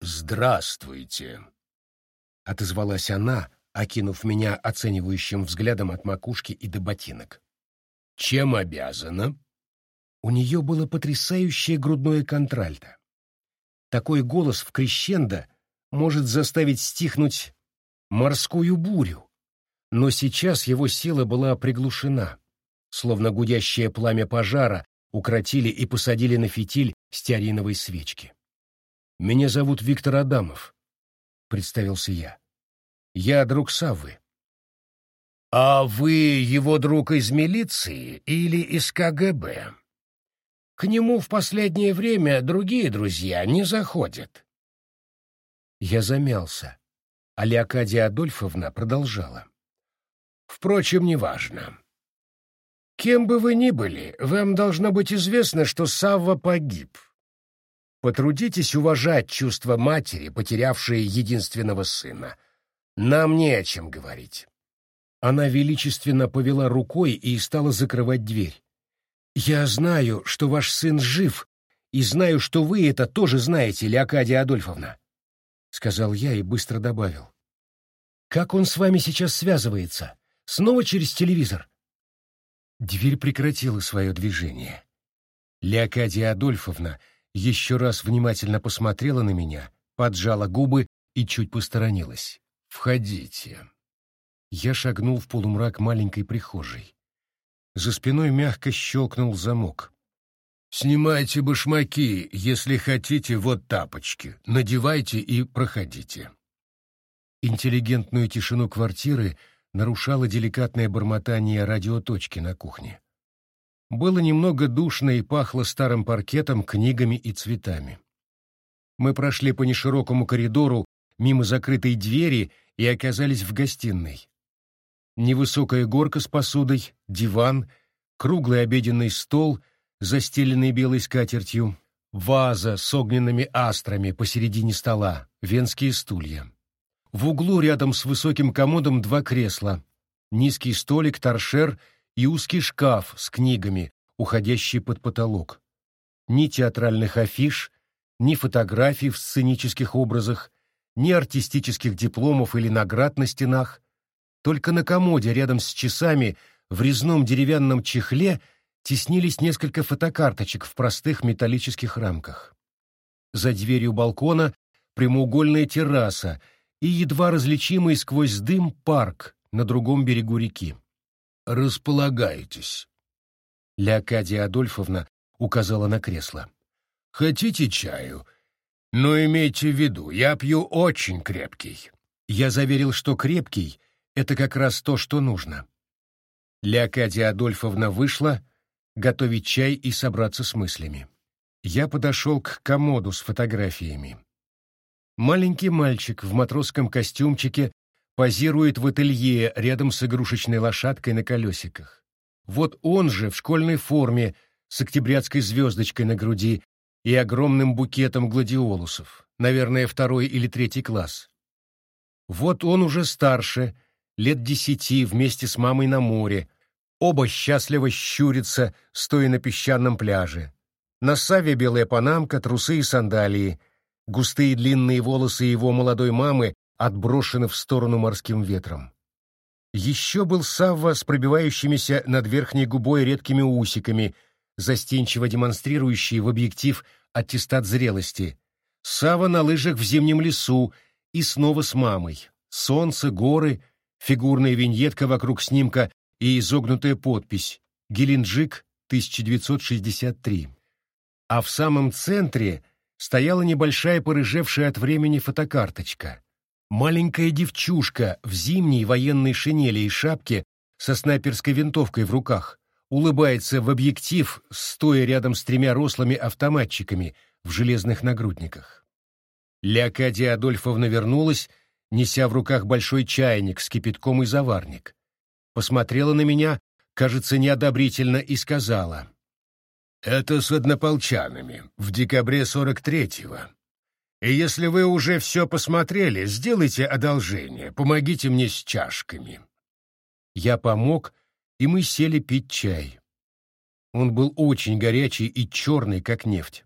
«Здравствуйте!» — отозвалась она, окинув меня оценивающим взглядом от макушки и до ботинок. «Чем обязана?» У нее было потрясающее грудное контральто. Такой голос в крещендо может заставить стихнуть морскую бурю, но сейчас его сила была приглушена, словно гудящее пламя пожара укротили и посадили на фитиль стеариновой свечки. «Меня зовут Виктор Адамов», — представился я. «Я друг Саввы». «А вы его друг из милиции или из КГБ?» К нему в последнее время другие друзья не заходят. Я замялся, а Леокадия Адольфовна продолжала. Впрочем, неважно. Кем бы вы ни были, вам должно быть известно, что Савва погиб. Потрудитесь уважать чувства матери, потерявшей единственного сына. Нам не о чем говорить. Она величественно повела рукой и стала закрывать дверь. «Я знаю, что ваш сын жив, и знаю, что вы это тоже знаете, Леокадия Адольфовна», — сказал я и быстро добавил. «Как он с вами сейчас связывается? Снова через телевизор?» Дверь прекратила свое движение. Леокадия Адольфовна еще раз внимательно посмотрела на меня, поджала губы и чуть посторонилась. «Входите». Я шагнул в полумрак маленькой прихожей. За спиной мягко щелкнул замок. «Снимайте башмаки, если хотите, вот тапочки. Надевайте и проходите». Интеллигентную тишину квартиры нарушало деликатное бормотание радиоточки на кухне. Было немного душно и пахло старым паркетом, книгами и цветами. Мы прошли по неширокому коридору мимо закрытой двери и оказались в гостиной. Невысокая горка с посудой, диван, круглый обеденный стол, застеленный белой скатертью, ваза с огненными астрами посередине стола, венские стулья. В углу рядом с высоким комодом два кресла, низкий столик, торшер и узкий шкаф с книгами, уходящий под потолок. Ни театральных афиш, ни фотографий в сценических образах, ни артистических дипломов или наград на стенах, только на комоде рядом с часами в резном деревянном чехле теснились несколько фотокарточек в простых металлических рамках. За дверью балкона прямоугольная терраса и едва различимый сквозь дым парк на другом берегу реки. «Располагайтесь», — Леокадия Адольфовна указала на кресло. «Хотите чаю? Но имейте в виду, я пью очень крепкий». Я заверил, что крепкий это как раз то, что нужно. Леокадия Адольфовна вышла готовить чай и собраться с мыслями. Я подошел к комоду с фотографиями. Маленький мальчик в матросском костюмчике позирует в ателье рядом с игрушечной лошадкой на колесиках. Вот он же в школьной форме с октябрятской звездочкой на груди и огромным букетом гладиолусов, наверное, второй или третий класс. Вот он уже старше, лет десяти, вместе с мамой на море. Оба счастливо щурятся, стоя на песчаном пляже. На Саве белая панамка, трусы и сандалии. Густые длинные волосы его молодой мамы отброшены в сторону морским ветром. Еще был Савва с пробивающимися над верхней губой редкими усиками, застенчиво демонстрирующий в объектив аттестат зрелости. Сава на лыжах в зимнем лесу и снова с мамой. Солнце, горы — фигурная виньетка вокруг снимка и изогнутая подпись «Геленджик, 1963». А в самом центре стояла небольшая порыжевшая от времени фотокарточка. Маленькая девчушка в зимней военной шинели и шапке со снайперской винтовкой в руках улыбается в объектив, стоя рядом с тремя рослыми автоматчиками в железных нагрудниках. Леокадия Адольфовна вернулась неся в руках большой чайник с кипятком и заварник. Посмотрела на меня, кажется, неодобрительно и сказала. «Это с однополчанами, в декабре сорок третьего. И если вы уже все посмотрели, сделайте одолжение, помогите мне с чашками». Я помог, и мы сели пить чай. Он был очень горячий и черный, как нефть.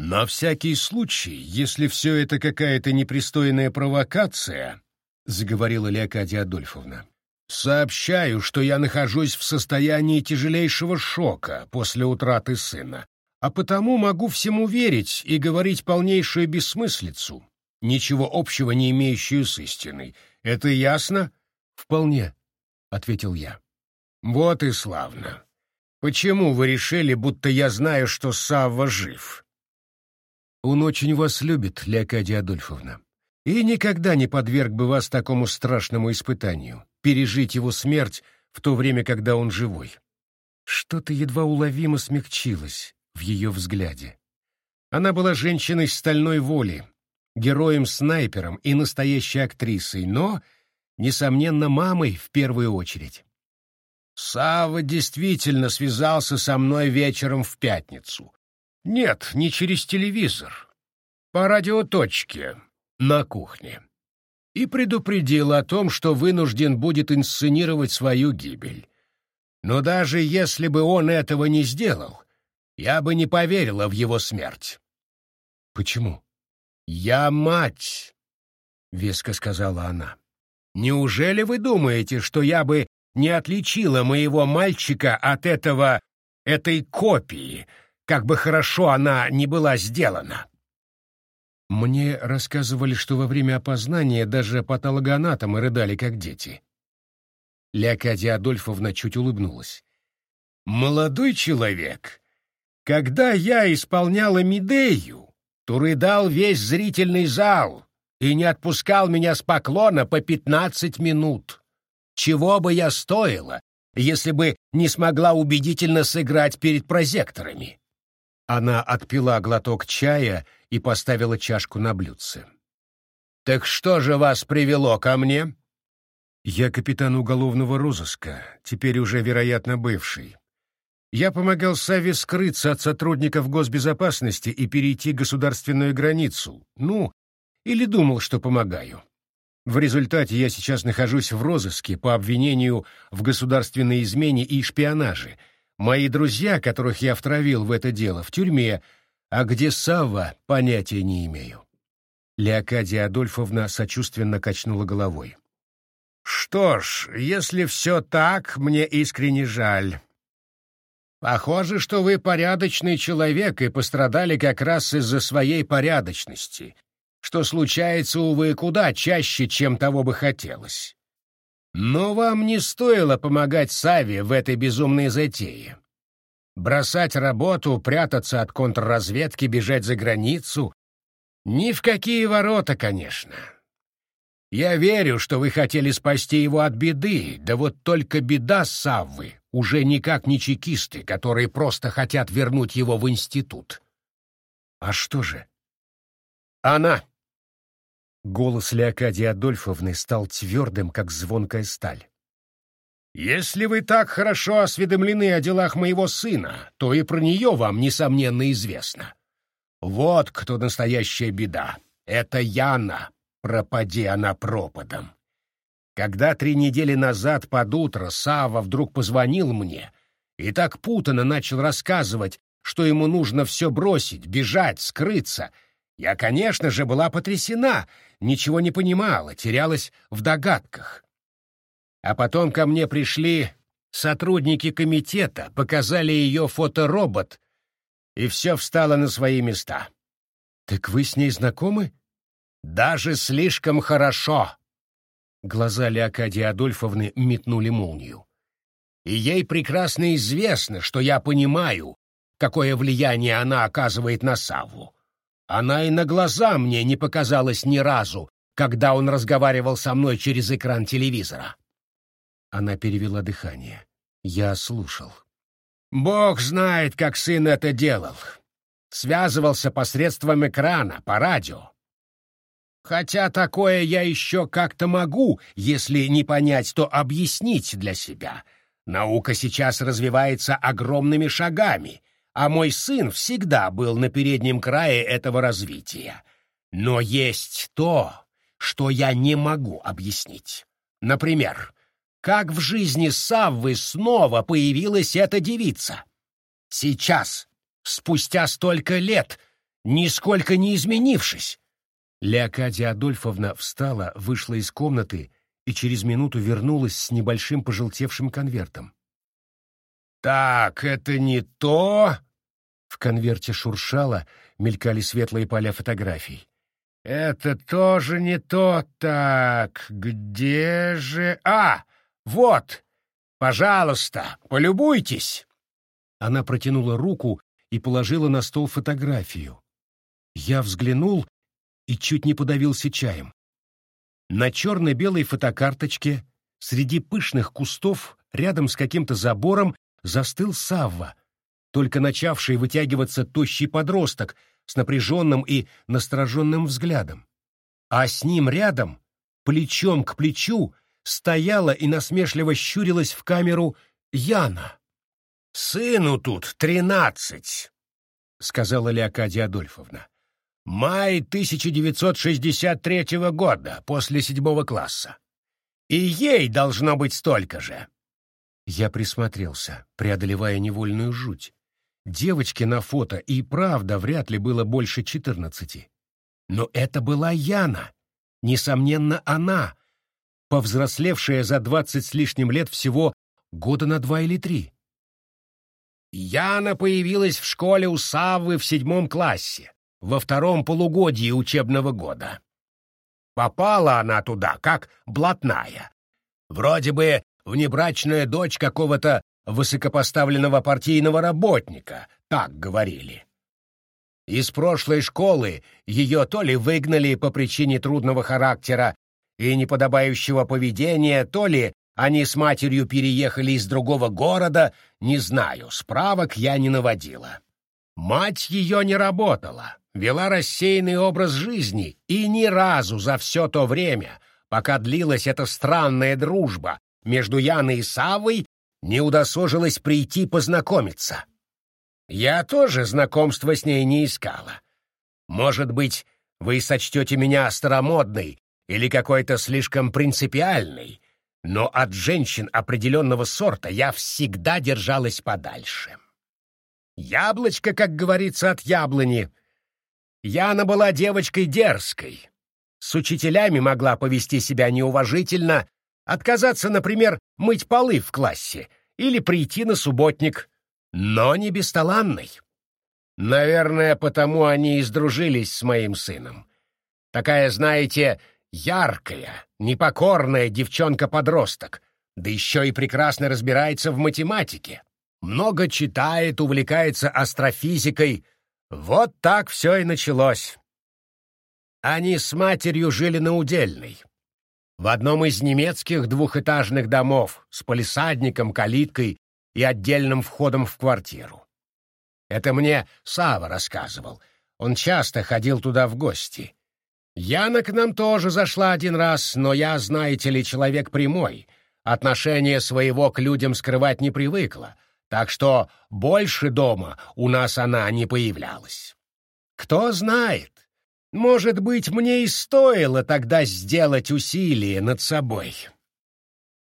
«На всякий случай, если все это какая-то непристойная провокация», — заговорила Леокадия Адольфовна, «сообщаю, что я нахожусь в состоянии тяжелейшего шока после утраты сына, а потому могу всему верить и говорить полнейшую бессмыслицу, ничего общего не имеющую с истиной. Это ясно?» «Вполне», — ответил я. «Вот и славно. Почему вы решили, будто я знаю, что Савва жив?» Он очень вас любит, Леокадия Адольфовна, и никогда не подверг бы вас такому страшному испытанию — пережить его смерть в то время, когда он живой. Что-то едва уловимо смягчилось в ее взгляде. Она была женщиной стальной воли, героем-снайпером и настоящей актрисой, но, несомненно, мамой в первую очередь. Сава действительно связался со мной вечером в пятницу. Нет, не через телевизор. По радиоточке, на кухне. И предупредил о том, что вынужден будет инсценировать свою гибель. Но даже если бы он этого не сделал, я бы не поверила в его смерть. Почему? Я мать, — веско сказала она. Неужели вы думаете, что я бы не отличила моего мальчика от этого, этой копии, как бы хорошо она ни была сделана. Мне рассказывали, что во время опознания даже патологоанатомы рыдали, как дети. Леокадия Адольфовна чуть улыбнулась. «Молодой человек, когда я исполняла Медею, то рыдал весь зрительный зал и не отпускал меня с поклона по пятнадцать минут. Чего бы я стоила, если бы не смогла убедительно сыграть перед прозекторами?» Она отпила глоток чая и поставила чашку на блюдце. «Так что же вас привело ко мне?» «Я капитан уголовного розыска, теперь уже, вероятно, бывший. Я помогал Саве скрыться от сотрудников госбезопасности и перейти государственную границу. Ну, или думал, что помогаю. В результате я сейчас нахожусь в розыске по обвинению в государственной измене и шпионаже — Мои друзья, которых я втравил в это дело, в тюрьме, а где Савва, понятия не имею. Леокадия Адольфовна сочувственно качнула головой. «Что ж, если все так, мне искренне жаль. Похоже, что вы порядочный человек и пострадали как раз из-за своей порядочности, что случается, увы, куда чаще, чем того бы хотелось. Но вам не стоило помогать Саве в этой безумной затее. Бросать работу, прятаться от контрразведки, бежать за границу — ни в какие ворота, конечно. Я верю, что вы хотели спасти его от беды, да вот только беда Саввы уже никак не чекисты, которые просто хотят вернуть его в институт. А что же? Она. Голос Леокадии Адольфовны стал твердым, как звонкая сталь. «Если вы так хорошо осведомлены о делах моего сына, то и про нее вам, несомненно, известно. Вот кто настоящая беда. Это Яна, пропади она пропадом. Когда три недели назад под утро Сава вдруг позвонил мне и так путано начал рассказывать, что ему нужно все бросить, бежать, скрыться — я, конечно же, была потрясена, ничего не понимала, терялась в догадках. А потом ко мне пришли сотрудники комитета, показали ее фоторобот, и все встало на свои места. «Так вы с ней знакомы?» «Даже слишком хорошо!» Глаза Леокадии Адольфовны метнули молнию. «И ей прекрасно известно, что я понимаю, какое влияние она оказывает на Савву. Она и на глаза мне не показалась ни разу, когда он разговаривал со мной через экран телевизора. Она перевела дыхание. Я слушал. Бог знает, как сын это делал. Связывался посредством экрана, по радио. Хотя такое я еще как-то могу, если не понять, то объяснить для себя. Наука сейчас развивается огромными шагами, а мой сын всегда был на переднем крае этого развития. Но есть то, что я не могу объяснить. Например, как в жизни Саввы снова появилась эта девица? Сейчас, спустя столько лет, нисколько не изменившись. Леокадия Адольфовна встала, вышла из комнаты и через минуту вернулась с небольшим пожелтевшим конвертом. «Так, это не то...» В конверте шуршало, мелькали светлые поля фотографий. «Это тоже не то. Так, где же... А, вот! Пожалуйста, полюбуйтесь!» Она протянула руку и положила на стол фотографию. Я взглянул и чуть не подавился чаем. На черно-белой фотокарточке среди пышных кустов рядом с каким-то забором застыл Савва, только начавший вытягиваться тощий подросток с напряженным и настороженным взглядом. А с ним рядом, плечом к плечу, стояла и насмешливо щурилась в камеру Яна. «Сыну тут тринадцать», — сказала Леокадия Адольфовна. Май 1963 года, после седьмого класса. И ей должно быть столько же. Я присмотрелся, преодолевая невольную жуть. Девочке на фото и правда вряд ли было больше четырнадцати. Но это была Яна. Несомненно, она, повзрослевшая за двадцать с лишним лет всего года на два или три. Яна появилась в школе у Саввы в седьмом классе во втором полугодии учебного года. Попала она туда, как блатная. Вроде бы внебрачная дочь какого-то высокопоставленного партийного работника, так говорили. Из прошлой школы ее то ли выгнали по причине трудного характера и неподобающего поведения, то ли они с матерью переехали из другого города, не знаю, справок я не наводила. Мать ее не работала, вела рассеянный образ жизни и ни разу за все то время, пока длилась эта странная дружба между Яной и Савой, не удосужилась прийти познакомиться. Я тоже знакомства с ней не искала. Может быть, вы сочтете меня старомодной или какой-то слишком принципиальной, но от женщин определенного сорта я всегда держалась подальше. Яблочко, как говорится, от яблони. Яна была девочкой дерзкой. С учителями могла повести себя неуважительно, отказаться, например, мыть полы в классе или прийти на субботник, но не бесталанной. Наверное, потому они и сдружились с моим сыном. Такая, знаете, яркая, непокорная девчонка-подросток, да еще и прекрасно разбирается в математике много читает, увлекается астрофизикой. Вот так все и началось. Они с матерью жили на Удельной. В одном из немецких двухэтажных домов с полисадником, калиткой и отдельным входом в квартиру. Это мне Сава рассказывал. Он часто ходил туда в гости. Яна к нам тоже зашла один раз, но я, знаете ли, человек прямой. Отношение своего к людям скрывать не привыкла — так что больше дома у нас она не появлялась. Кто знает, может быть, мне и стоило тогда сделать усилие над собой.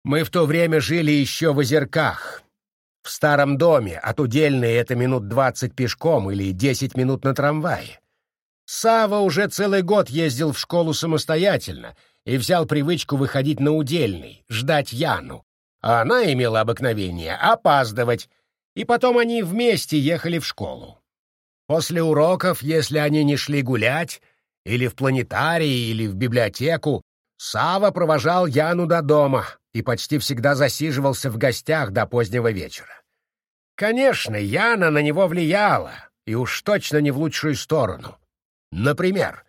Мы в то время жили еще в озерках. В старом доме, от удельной это минут двадцать пешком или десять минут на трамвае. Сава уже целый год ездил в школу самостоятельно и взял привычку выходить на удельный, ждать Яну, а она имела обыкновение опаздывать, и потом они вместе ехали в школу. После уроков, если они не шли гулять, или в планетарий, или в библиотеку, Сава провожал Яну до дома и почти всегда засиживался в гостях до позднего вечера. Конечно, Яна на него влияла, и уж точно не в лучшую сторону. Например,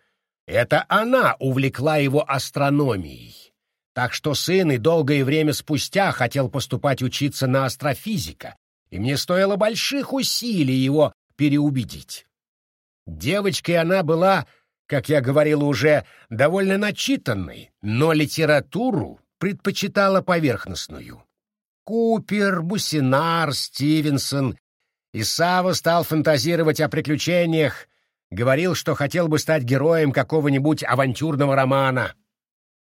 это она увлекла его астрономией. Так что сын и долгое время спустя хотел поступать учиться на астрофизика, и мне стоило больших усилий его переубедить. Девочкой она была, как я говорил уже, довольно начитанной, но литературу предпочитала поверхностную. Купер, Бусинар, Стивенсон. И стал фантазировать о приключениях, Говорил, что хотел бы стать героем какого-нибудь авантюрного романа.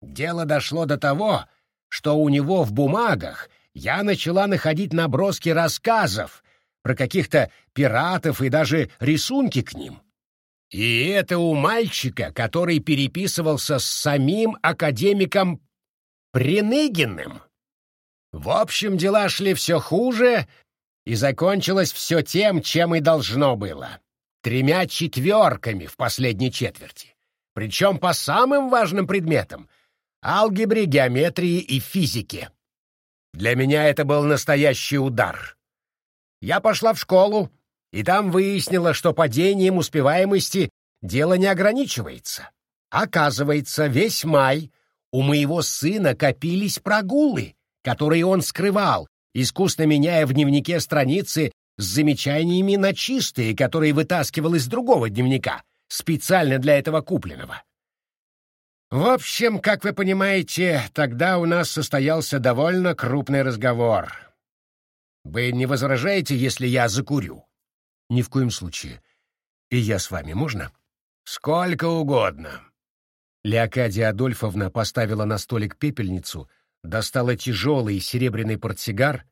Дело дошло до того, что у него в бумагах я начала находить наброски рассказов про каких-то пиратов и даже рисунки к ним. И это у мальчика, который переписывался с самим академиком Приныгиным. В общем, дела шли все хуже, и закончилось все тем, чем и должно было. Тремя четверками в последней четверти. Причем по самым важным предметам — алгебре, геометрии и физике. Для меня это был настоящий удар. Я пошла в школу, и там выяснила, что падением успеваемости дело не ограничивается. Оказывается, весь май у моего сына копились прогулы, которые он скрывал, искусно меняя в дневнике страницы с замечаниями на чистые, которые вытаскивал из другого дневника, специально для этого купленного. В общем, как вы понимаете, тогда у нас состоялся довольно крупный разговор. Вы не возражаете, если я закурю? Ни в коем случае. И я с вами, можно? Сколько угодно. Леокадия Адольфовна поставила на столик пепельницу, достала тяжелый серебряный портсигар,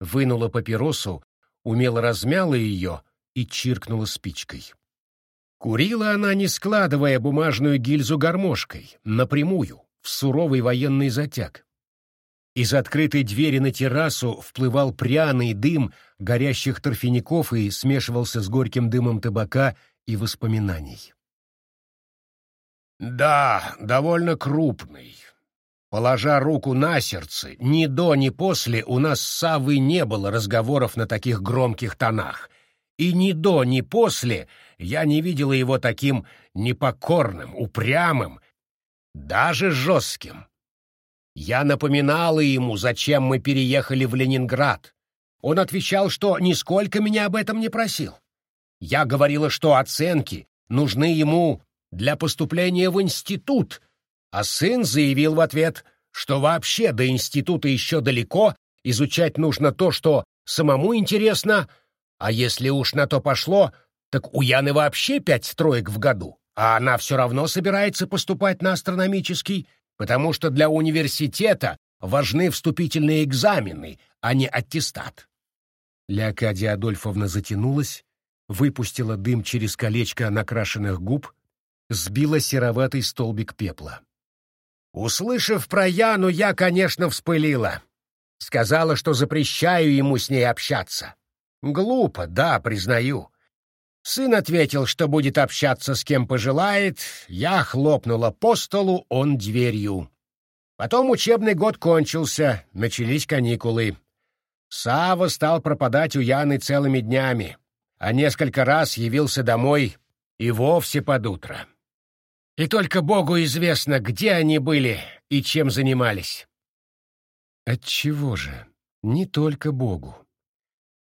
вынула папиросу, умело размяла ее и чиркнула спичкой. Курила она, не складывая бумажную гильзу гармошкой, напрямую, в суровый военный затяг. Из открытой двери на террасу вплывал пряный дым горящих торфяников и смешивался с горьким дымом табака и воспоминаний. «Да, довольно крупный. Положа руку на сердце, ни до, ни после у нас с Савой не было разговоров на таких громких тонах. И ни до, ни после я не видела его таким непокорным, упрямым, даже жестким. Я напоминала ему, зачем мы переехали в Ленинград. Он отвечал, что нисколько меня об этом не просил. Я говорила, что оценки нужны ему для поступления в институт, а сын заявил в ответ, что вообще до института еще далеко, изучать нужно то, что самому интересно, а если уж на то пошло, так у Яны вообще пять троек в году, а она все равно собирается поступать на астрономический, потому что для университета важны вступительные экзамены, а не аттестат. Леокадия Адольфовна затянулась, выпустила дым через колечко накрашенных губ, сбила сероватый столбик пепла. Услышав про Яну, я, конечно, вспылила. Сказала, что запрещаю ему с ней общаться. Глупо, да, признаю. Сын ответил, что будет общаться с кем пожелает, я хлопнула по столу, он дверью. Потом учебный год кончился, начались каникулы. Сава стал пропадать у Яны целыми днями, а несколько раз явился домой и вовсе под утро. И только Богу известно, где они были и чем занимались. Отчего же? Не только Богу.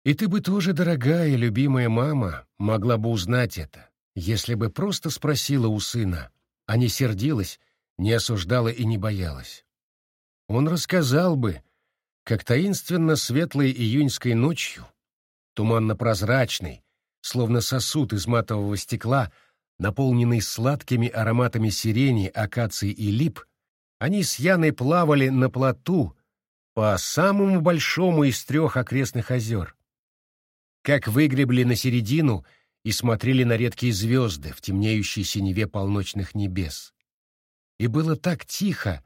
И ты бы тоже, дорогая, любимая мама, могла бы узнать это, если бы просто спросила у сына, а не сердилась, не осуждала и не боялась. Он рассказал бы, как таинственно светлой июньской ночью, туманно-прозрачный, словно сосуд из матового стекла, наполненный сладкими ароматами сирени, акации и лип, они с Яной плавали на плоту по самому большому из трех окрестных озер, как выгребли на середину и смотрели на редкие звезды в темнеющей синеве полночных небес. И было так тихо,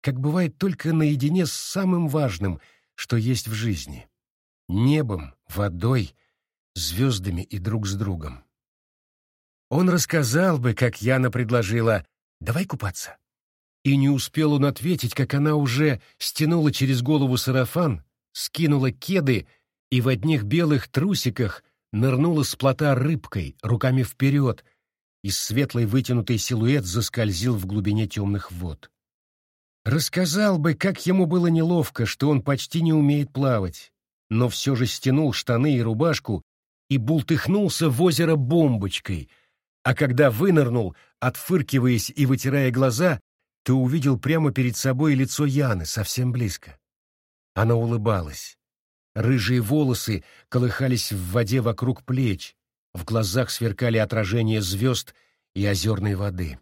как бывает только наедине с самым важным, что есть в жизни — небом, водой, звездами и друг с другом. Он рассказал бы, как Яна предложила «давай купаться». И не успел он ответить, как она уже стянула через голову сарафан, скинула кеды и в одних белых трусиках нырнула с плота рыбкой, руками вперед, и светлый вытянутый силуэт заскользил в глубине темных вод. Рассказал бы, как ему было неловко, что он почти не умеет плавать, но все же стянул штаны и рубашку и бултыхнулся в озеро бомбочкой, а когда вынырнул, отфыркиваясь и вытирая глаза, то увидел прямо перед собой лицо Яны совсем близко. Она улыбалась. Рыжие волосы колыхались в воде вокруг плеч, В глазах сверкали отражения звезд и озерной воды.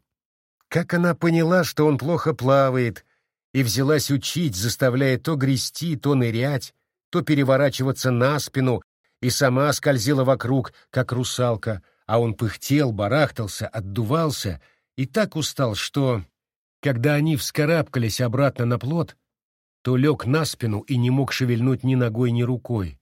Как она поняла, что он плохо плавает, и взялась учить, заставляя то грести, то нырять, то переворачиваться на спину, и сама скользила вокруг, как русалка, а он пыхтел, барахтался, отдувался и так устал, что, когда они вскарабкались обратно на плот, то лег на спину и не мог шевельнуть ни ногой, ни рукой.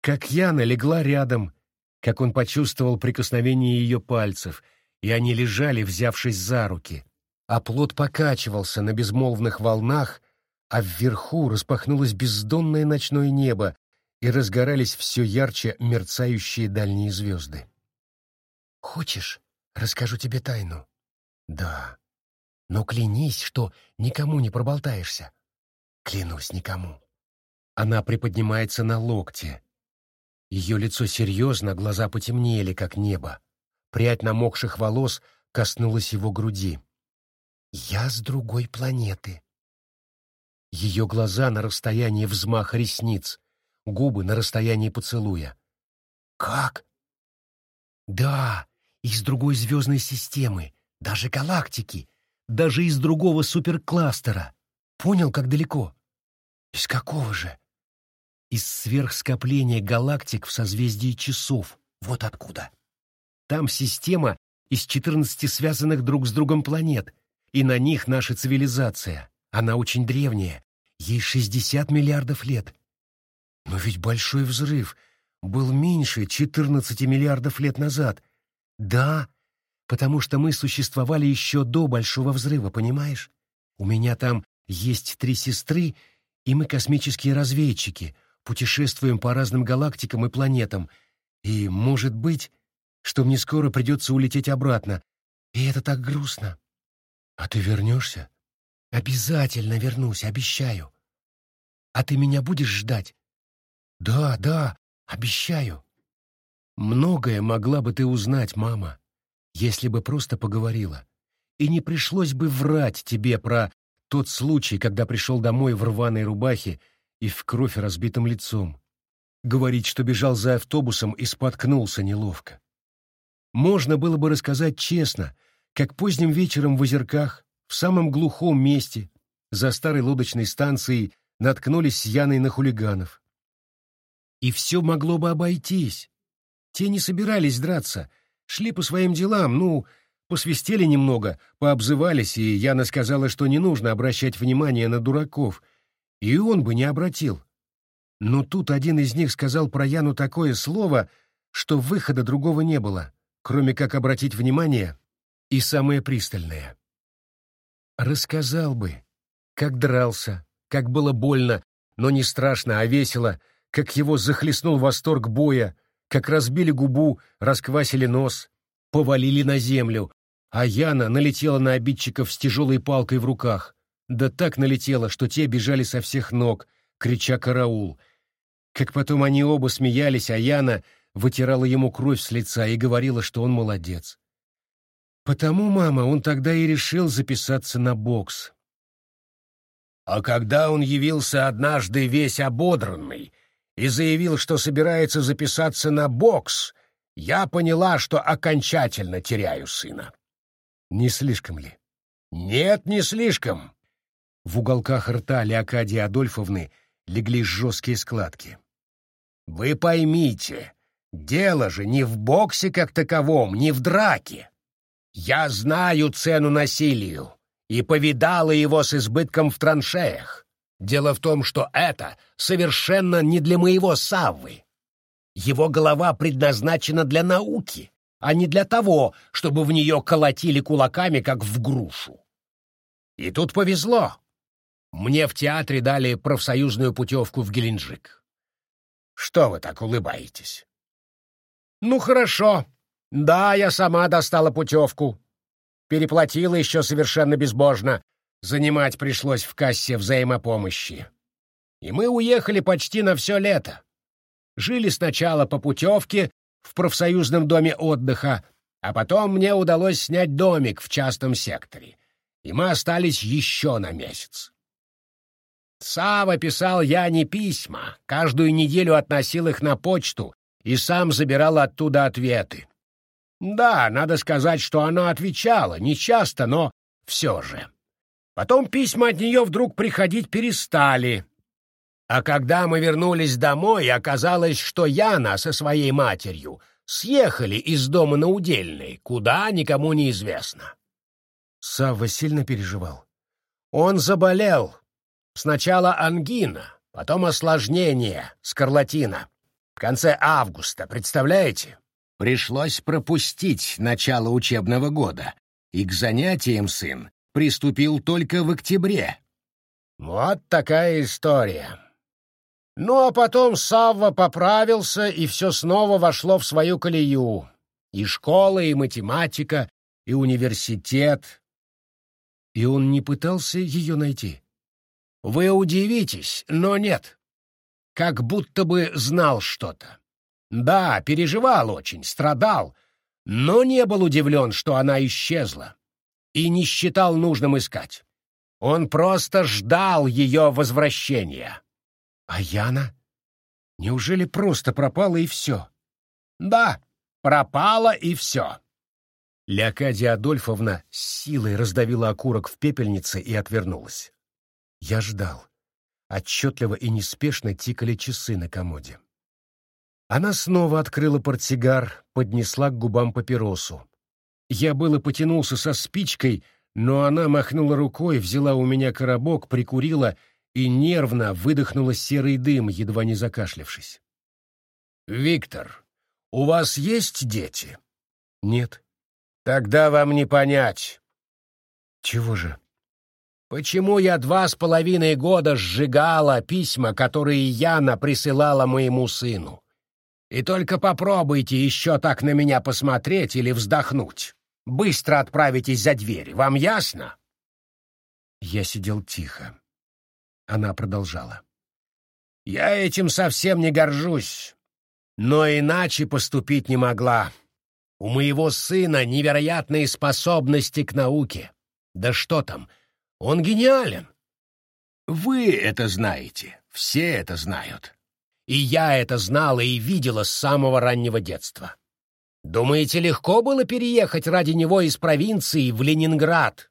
Как Яна легла рядом, как он почувствовал прикосновение ее пальцев, и они лежали, взявшись за руки, а плот покачивался на безмолвных волнах, а вверху распахнулось бездонное ночное небо, и разгорались все ярче мерцающие дальние звезды. «Хочешь, расскажу тебе тайну?» «Да. Но клянись, что никому не проболтаешься». «Клянусь никому». Она приподнимается на локте. Ее лицо серьезно, глаза потемнели, как небо. Прядь намокших волос коснулась его груди. «Я с другой планеты». Ее глаза на расстоянии взмаха ресниц, губы на расстоянии поцелуя. «Как?» «Да, из другой звездной системы, даже галактики, даже из другого суперкластера. Понял, как далеко?» «Из какого же?» «Из сверхскопления галактик в созвездии часов. Вот откуда. Там система из четырнадцати связанных друг с другом планет, и на них наша цивилизация. Она очень древняя, ей шестьдесят миллиардов лет. Но ведь Большой Взрыв был меньше 14 миллиардов лет назад. Да, потому что мы существовали еще до Большого Взрыва, понимаешь? У меня там есть три сестры, и мы космические разведчики, путешествуем по разным галактикам и планетам. И, может быть, что мне скоро придется улететь обратно. И это так грустно. А ты вернешься? Обязательно вернусь, обещаю. А ты меня будешь ждать? Да, да, обещаю. Многое могла бы ты узнать, мама, если бы просто поговорила. И не пришлось бы врать тебе про тот случай, когда пришел домой в рваной рубахе и в кровь разбитым лицом. Говорить, что бежал за автобусом и споткнулся неловко. Можно было бы рассказать честно, как поздним вечером в озерках, в самом глухом месте, за старой лодочной станцией, наткнулись с Яной на хулиганов. И все могло бы обойтись. Те не собирались драться, шли по своим делам, ну, посвистели немного, пообзывались, и Яна сказала, что не нужно обращать внимание на дураков, и он бы не обратил. Но тут один из них сказал про Яну такое слово, что выхода другого не было, кроме как обратить внимание и самое пристальное. Рассказал бы, как дрался, как было больно, но не страшно, а весело, как его захлестнул восторг боя, как разбили губу, расквасили нос, повалили на землю, а Яна налетела на обидчиков с тяжелой палкой в руках. Да так налетела, что те бежали со всех ног, крича «караул». Как потом они оба смеялись, а Яна вытирала ему кровь с лица и говорила, что он молодец. Потому, мама, он тогда и решил записаться на бокс. А когда он явился однажды весь ободранный, и заявил, что собирается записаться на бокс, я поняла, что окончательно теряю сына. Не слишком ли? Нет, не слишком. В уголках рта Леокадии Адольфовны легли жесткие складки. Вы поймите, дело же не в боксе как таковом, не в драке. Я знаю цену насилию и повидала его с избытком в траншеях. Дело в том, что это совершенно не для моего Саввы. Его голова предназначена для науки, а не для того, чтобы в нее колотили кулаками, как в грушу. И тут повезло. Мне в театре дали профсоюзную путевку в Геленджик. Что вы так улыбаетесь? Ну, хорошо. Да, я сама достала путевку. Переплатила еще совершенно безбожно, Занимать пришлось в кассе взаимопомощи. И мы уехали почти на все лето. Жили сначала по путевке в профсоюзном доме отдыха, а потом мне удалось снять домик в частном секторе, и мы остались еще на месяц. Сава писал я не письма, каждую неделю относил их на почту и сам забирал оттуда ответы. Да, надо сказать, что она отвечала, не часто, но все же. Потом письма от нее вдруг приходить перестали. А когда мы вернулись домой, оказалось, что Яна со своей матерью съехали из дома на Удельный, куда никому не известно. Савва сильно переживал. Он заболел. Сначала ангина, потом осложнение, скарлатина. В конце августа, представляете? Пришлось пропустить начало учебного года, и к занятиям сын приступил только в октябре. Вот такая история. Ну а потом Савва поправился, и все снова вошло в свою колею. И школа, и математика, и университет. И он не пытался ее найти? Вы удивитесь, но нет. Как будто бы знал что-то. Да, переживал очень, страдал, но не был удивлен, что она исчезла, и не считал нужным искать. Он просто ждал ее возвращения. А Яна? Неужели просто пропала и все? Да, пропала и все. Леокадия Адольфовна с силой раздавила окурок в пепельнице и отвернулась. Я ждал. Отчетливо и неспешно тикали часы на комоде. Она снова открыла портсигар, поднесла к губам папиросу. Я было потянулся со спичкой, но она махнула рукой, взяла у меня коробок, прикурила и нервно выдохнула серый дым, едва не закашлявшись. «Виктор, у вас есть дети?» «Нет». «Тогда вам не понять». «Чего же?» «Почему я два с половиной года сжигала письма, которые Яна присылала моему сыну?» И только попробуйте еще так на меня посмотреть или вздохнуть. Быстро отправитесь за дверь. Вам ясно?» Я сидел тихо. Она продолжала. «Я этим совсем не горжусь, но иначе поступить не могла. У моего сына невероятные способности к науке. Да что там, он гениален. Вы это знаете, все это знают. И я это знала и видела с самого раннего детства. Думаете, легко было переехать ради него из провинции в Ленинград,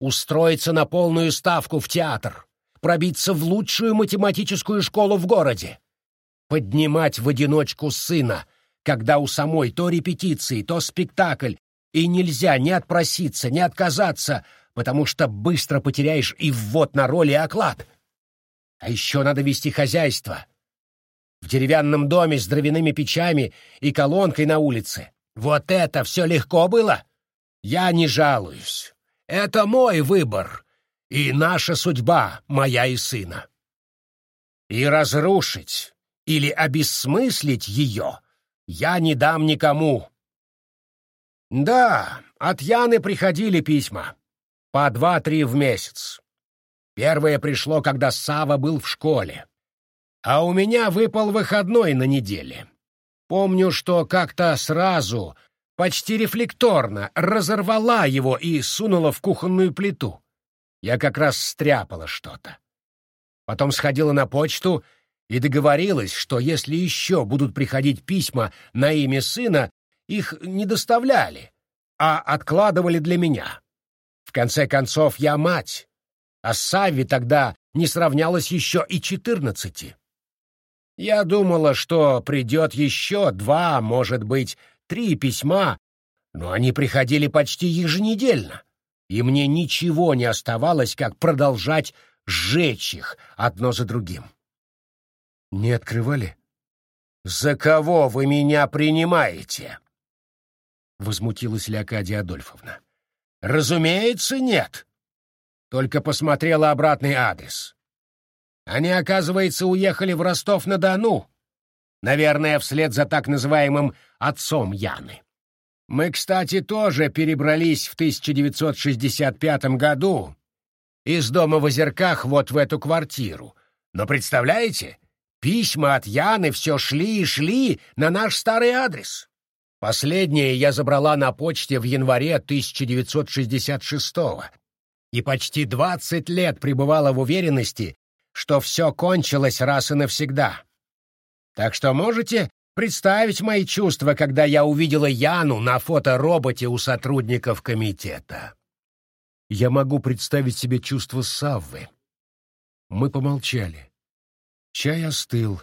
устроиться на полную ставку в театр, пробиться в лучшую математическую школу в городе, поднимать в одиночку сына, когда у самой то репетиции, то спектакль, и нельзя ни отпроситься, ни отказаться, потому что быстро потеряешь и ввод на роли оклад. А еще надо вести хозяйство — в деревянном доме с дровяными печами и колонкой на улице. Вот это все легко было? Я не жалуюсь. Это мой выбор и наша судьба, моя и сына. И разрушить или обесмыслить ее я не дам никому. Да, от Яны приходили письма. По два-три в месяц. Первое пришло, когда Сава был в школе. А у меня выпал выходной на неделе. Помню, что как-то сразу, почти рефлекторно, разорвала его и сунула в кухонную плиту. Я как раз стряпала что-то. Потом сходила на почту и договорилась, что если еще будут приходить письма на имя сына, их не доставляли, а откладывали для меня. В конце концов, я мать, а Савви тогда не сравнялось еще и четырнадцати. Я думала, что придет еще два, может быть, три письма, но они приходили почти еженедельно, и мне ничего не оставалось, как продолжать сжечь их одно за другим. Не открывали? «За кого вы меня принимаете?» Возмутилась Леокадия Адольфовна. «Разумеется, нет. Только посмотрела обратный адрес. Они, оказывается, уехали в Ростов-на-Дону. Наверное, вслед за так называемым «отцом Яны». Мы, кстати, тоже перебрались в 1965 году из дома в Озерках вот в эту квартиру. Но представляете, письма от Яны все шли и шли на наш старый адрес. Последнее я забрала на почте в январе 1966 -го, и почти 20 лет пребывала в уверенности, что все кончилось раз и навсегда. Так что можете представить мои чувства, когда я увидела Яну на фотороботе у сотрудников комитета. Я могу представить себе чувство Саввы. Мы помолчали. Чай остыл.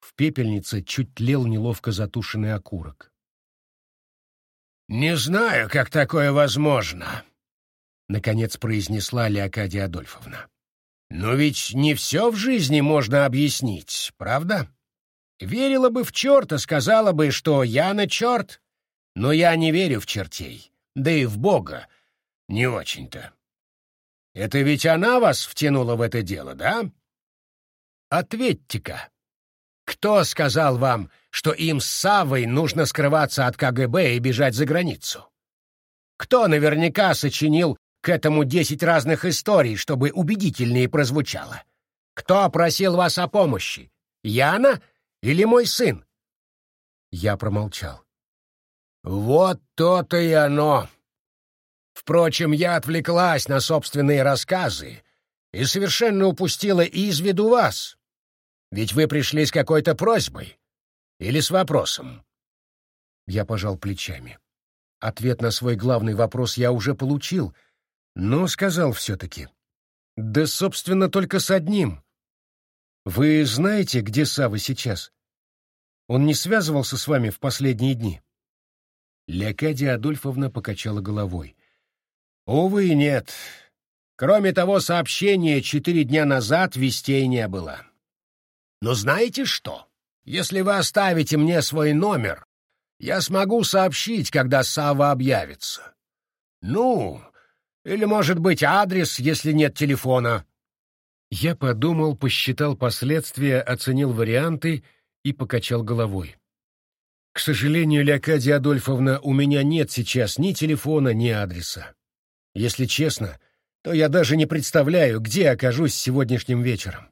В пепельнице чуть тлел неловко затушенный окурок. «Не знаю, как такое возможно», — наконец произнесла Леокадия Адольфовна. «Но ведь не все в жизни можно объяснить, правда? Верила бы в черта, сказала бы, что я на черт, но я не верю в чертей, да и в Бога не очень-то. Это ведь она вас втянула в это дело, да? Ответьте-ка, кто сказал вам, что им с Савой нужно скрываться от КГБ и бежать за границу? Кто наверняка сочинил к этому десять разных историй, чтобы убедительнее прозвучало? Кто просил вас о помощи? Яна или мой сын?» Я промолчал. «Вот то-то и оно. Впрочем, я отвлеклась на собственные рассказы и совершенно упустила из виду вас. Ведь вы пришли с какой-то просьбой или с вопросом?» Я пожал плечами. Ответ на свой главный вопрос я уже получил, но сказал все-таки. «Да, собственно, только с одним. Вы знаете, где Сава сейчас? Он не связывался с вами в последние дни?» Леокадия Адольфовна покачала головой. «Увы, нет. Кроме того сообщения четыре дня назад вестей не было. Но знаете что? Если вы оставите мне свой номер, я смогу сообщить, когда Сава объявится. Ну, или, может быть, адрес, если нет телефона. Я подумал, посчитал последствия, оценил варианты и покачал головой. К сожалению, Леокадия Адольфовна, у меня нет сейчас ни телефона, ни адреса. Если честно, то я даже не представляю, где окажусь сегодняшним вечером.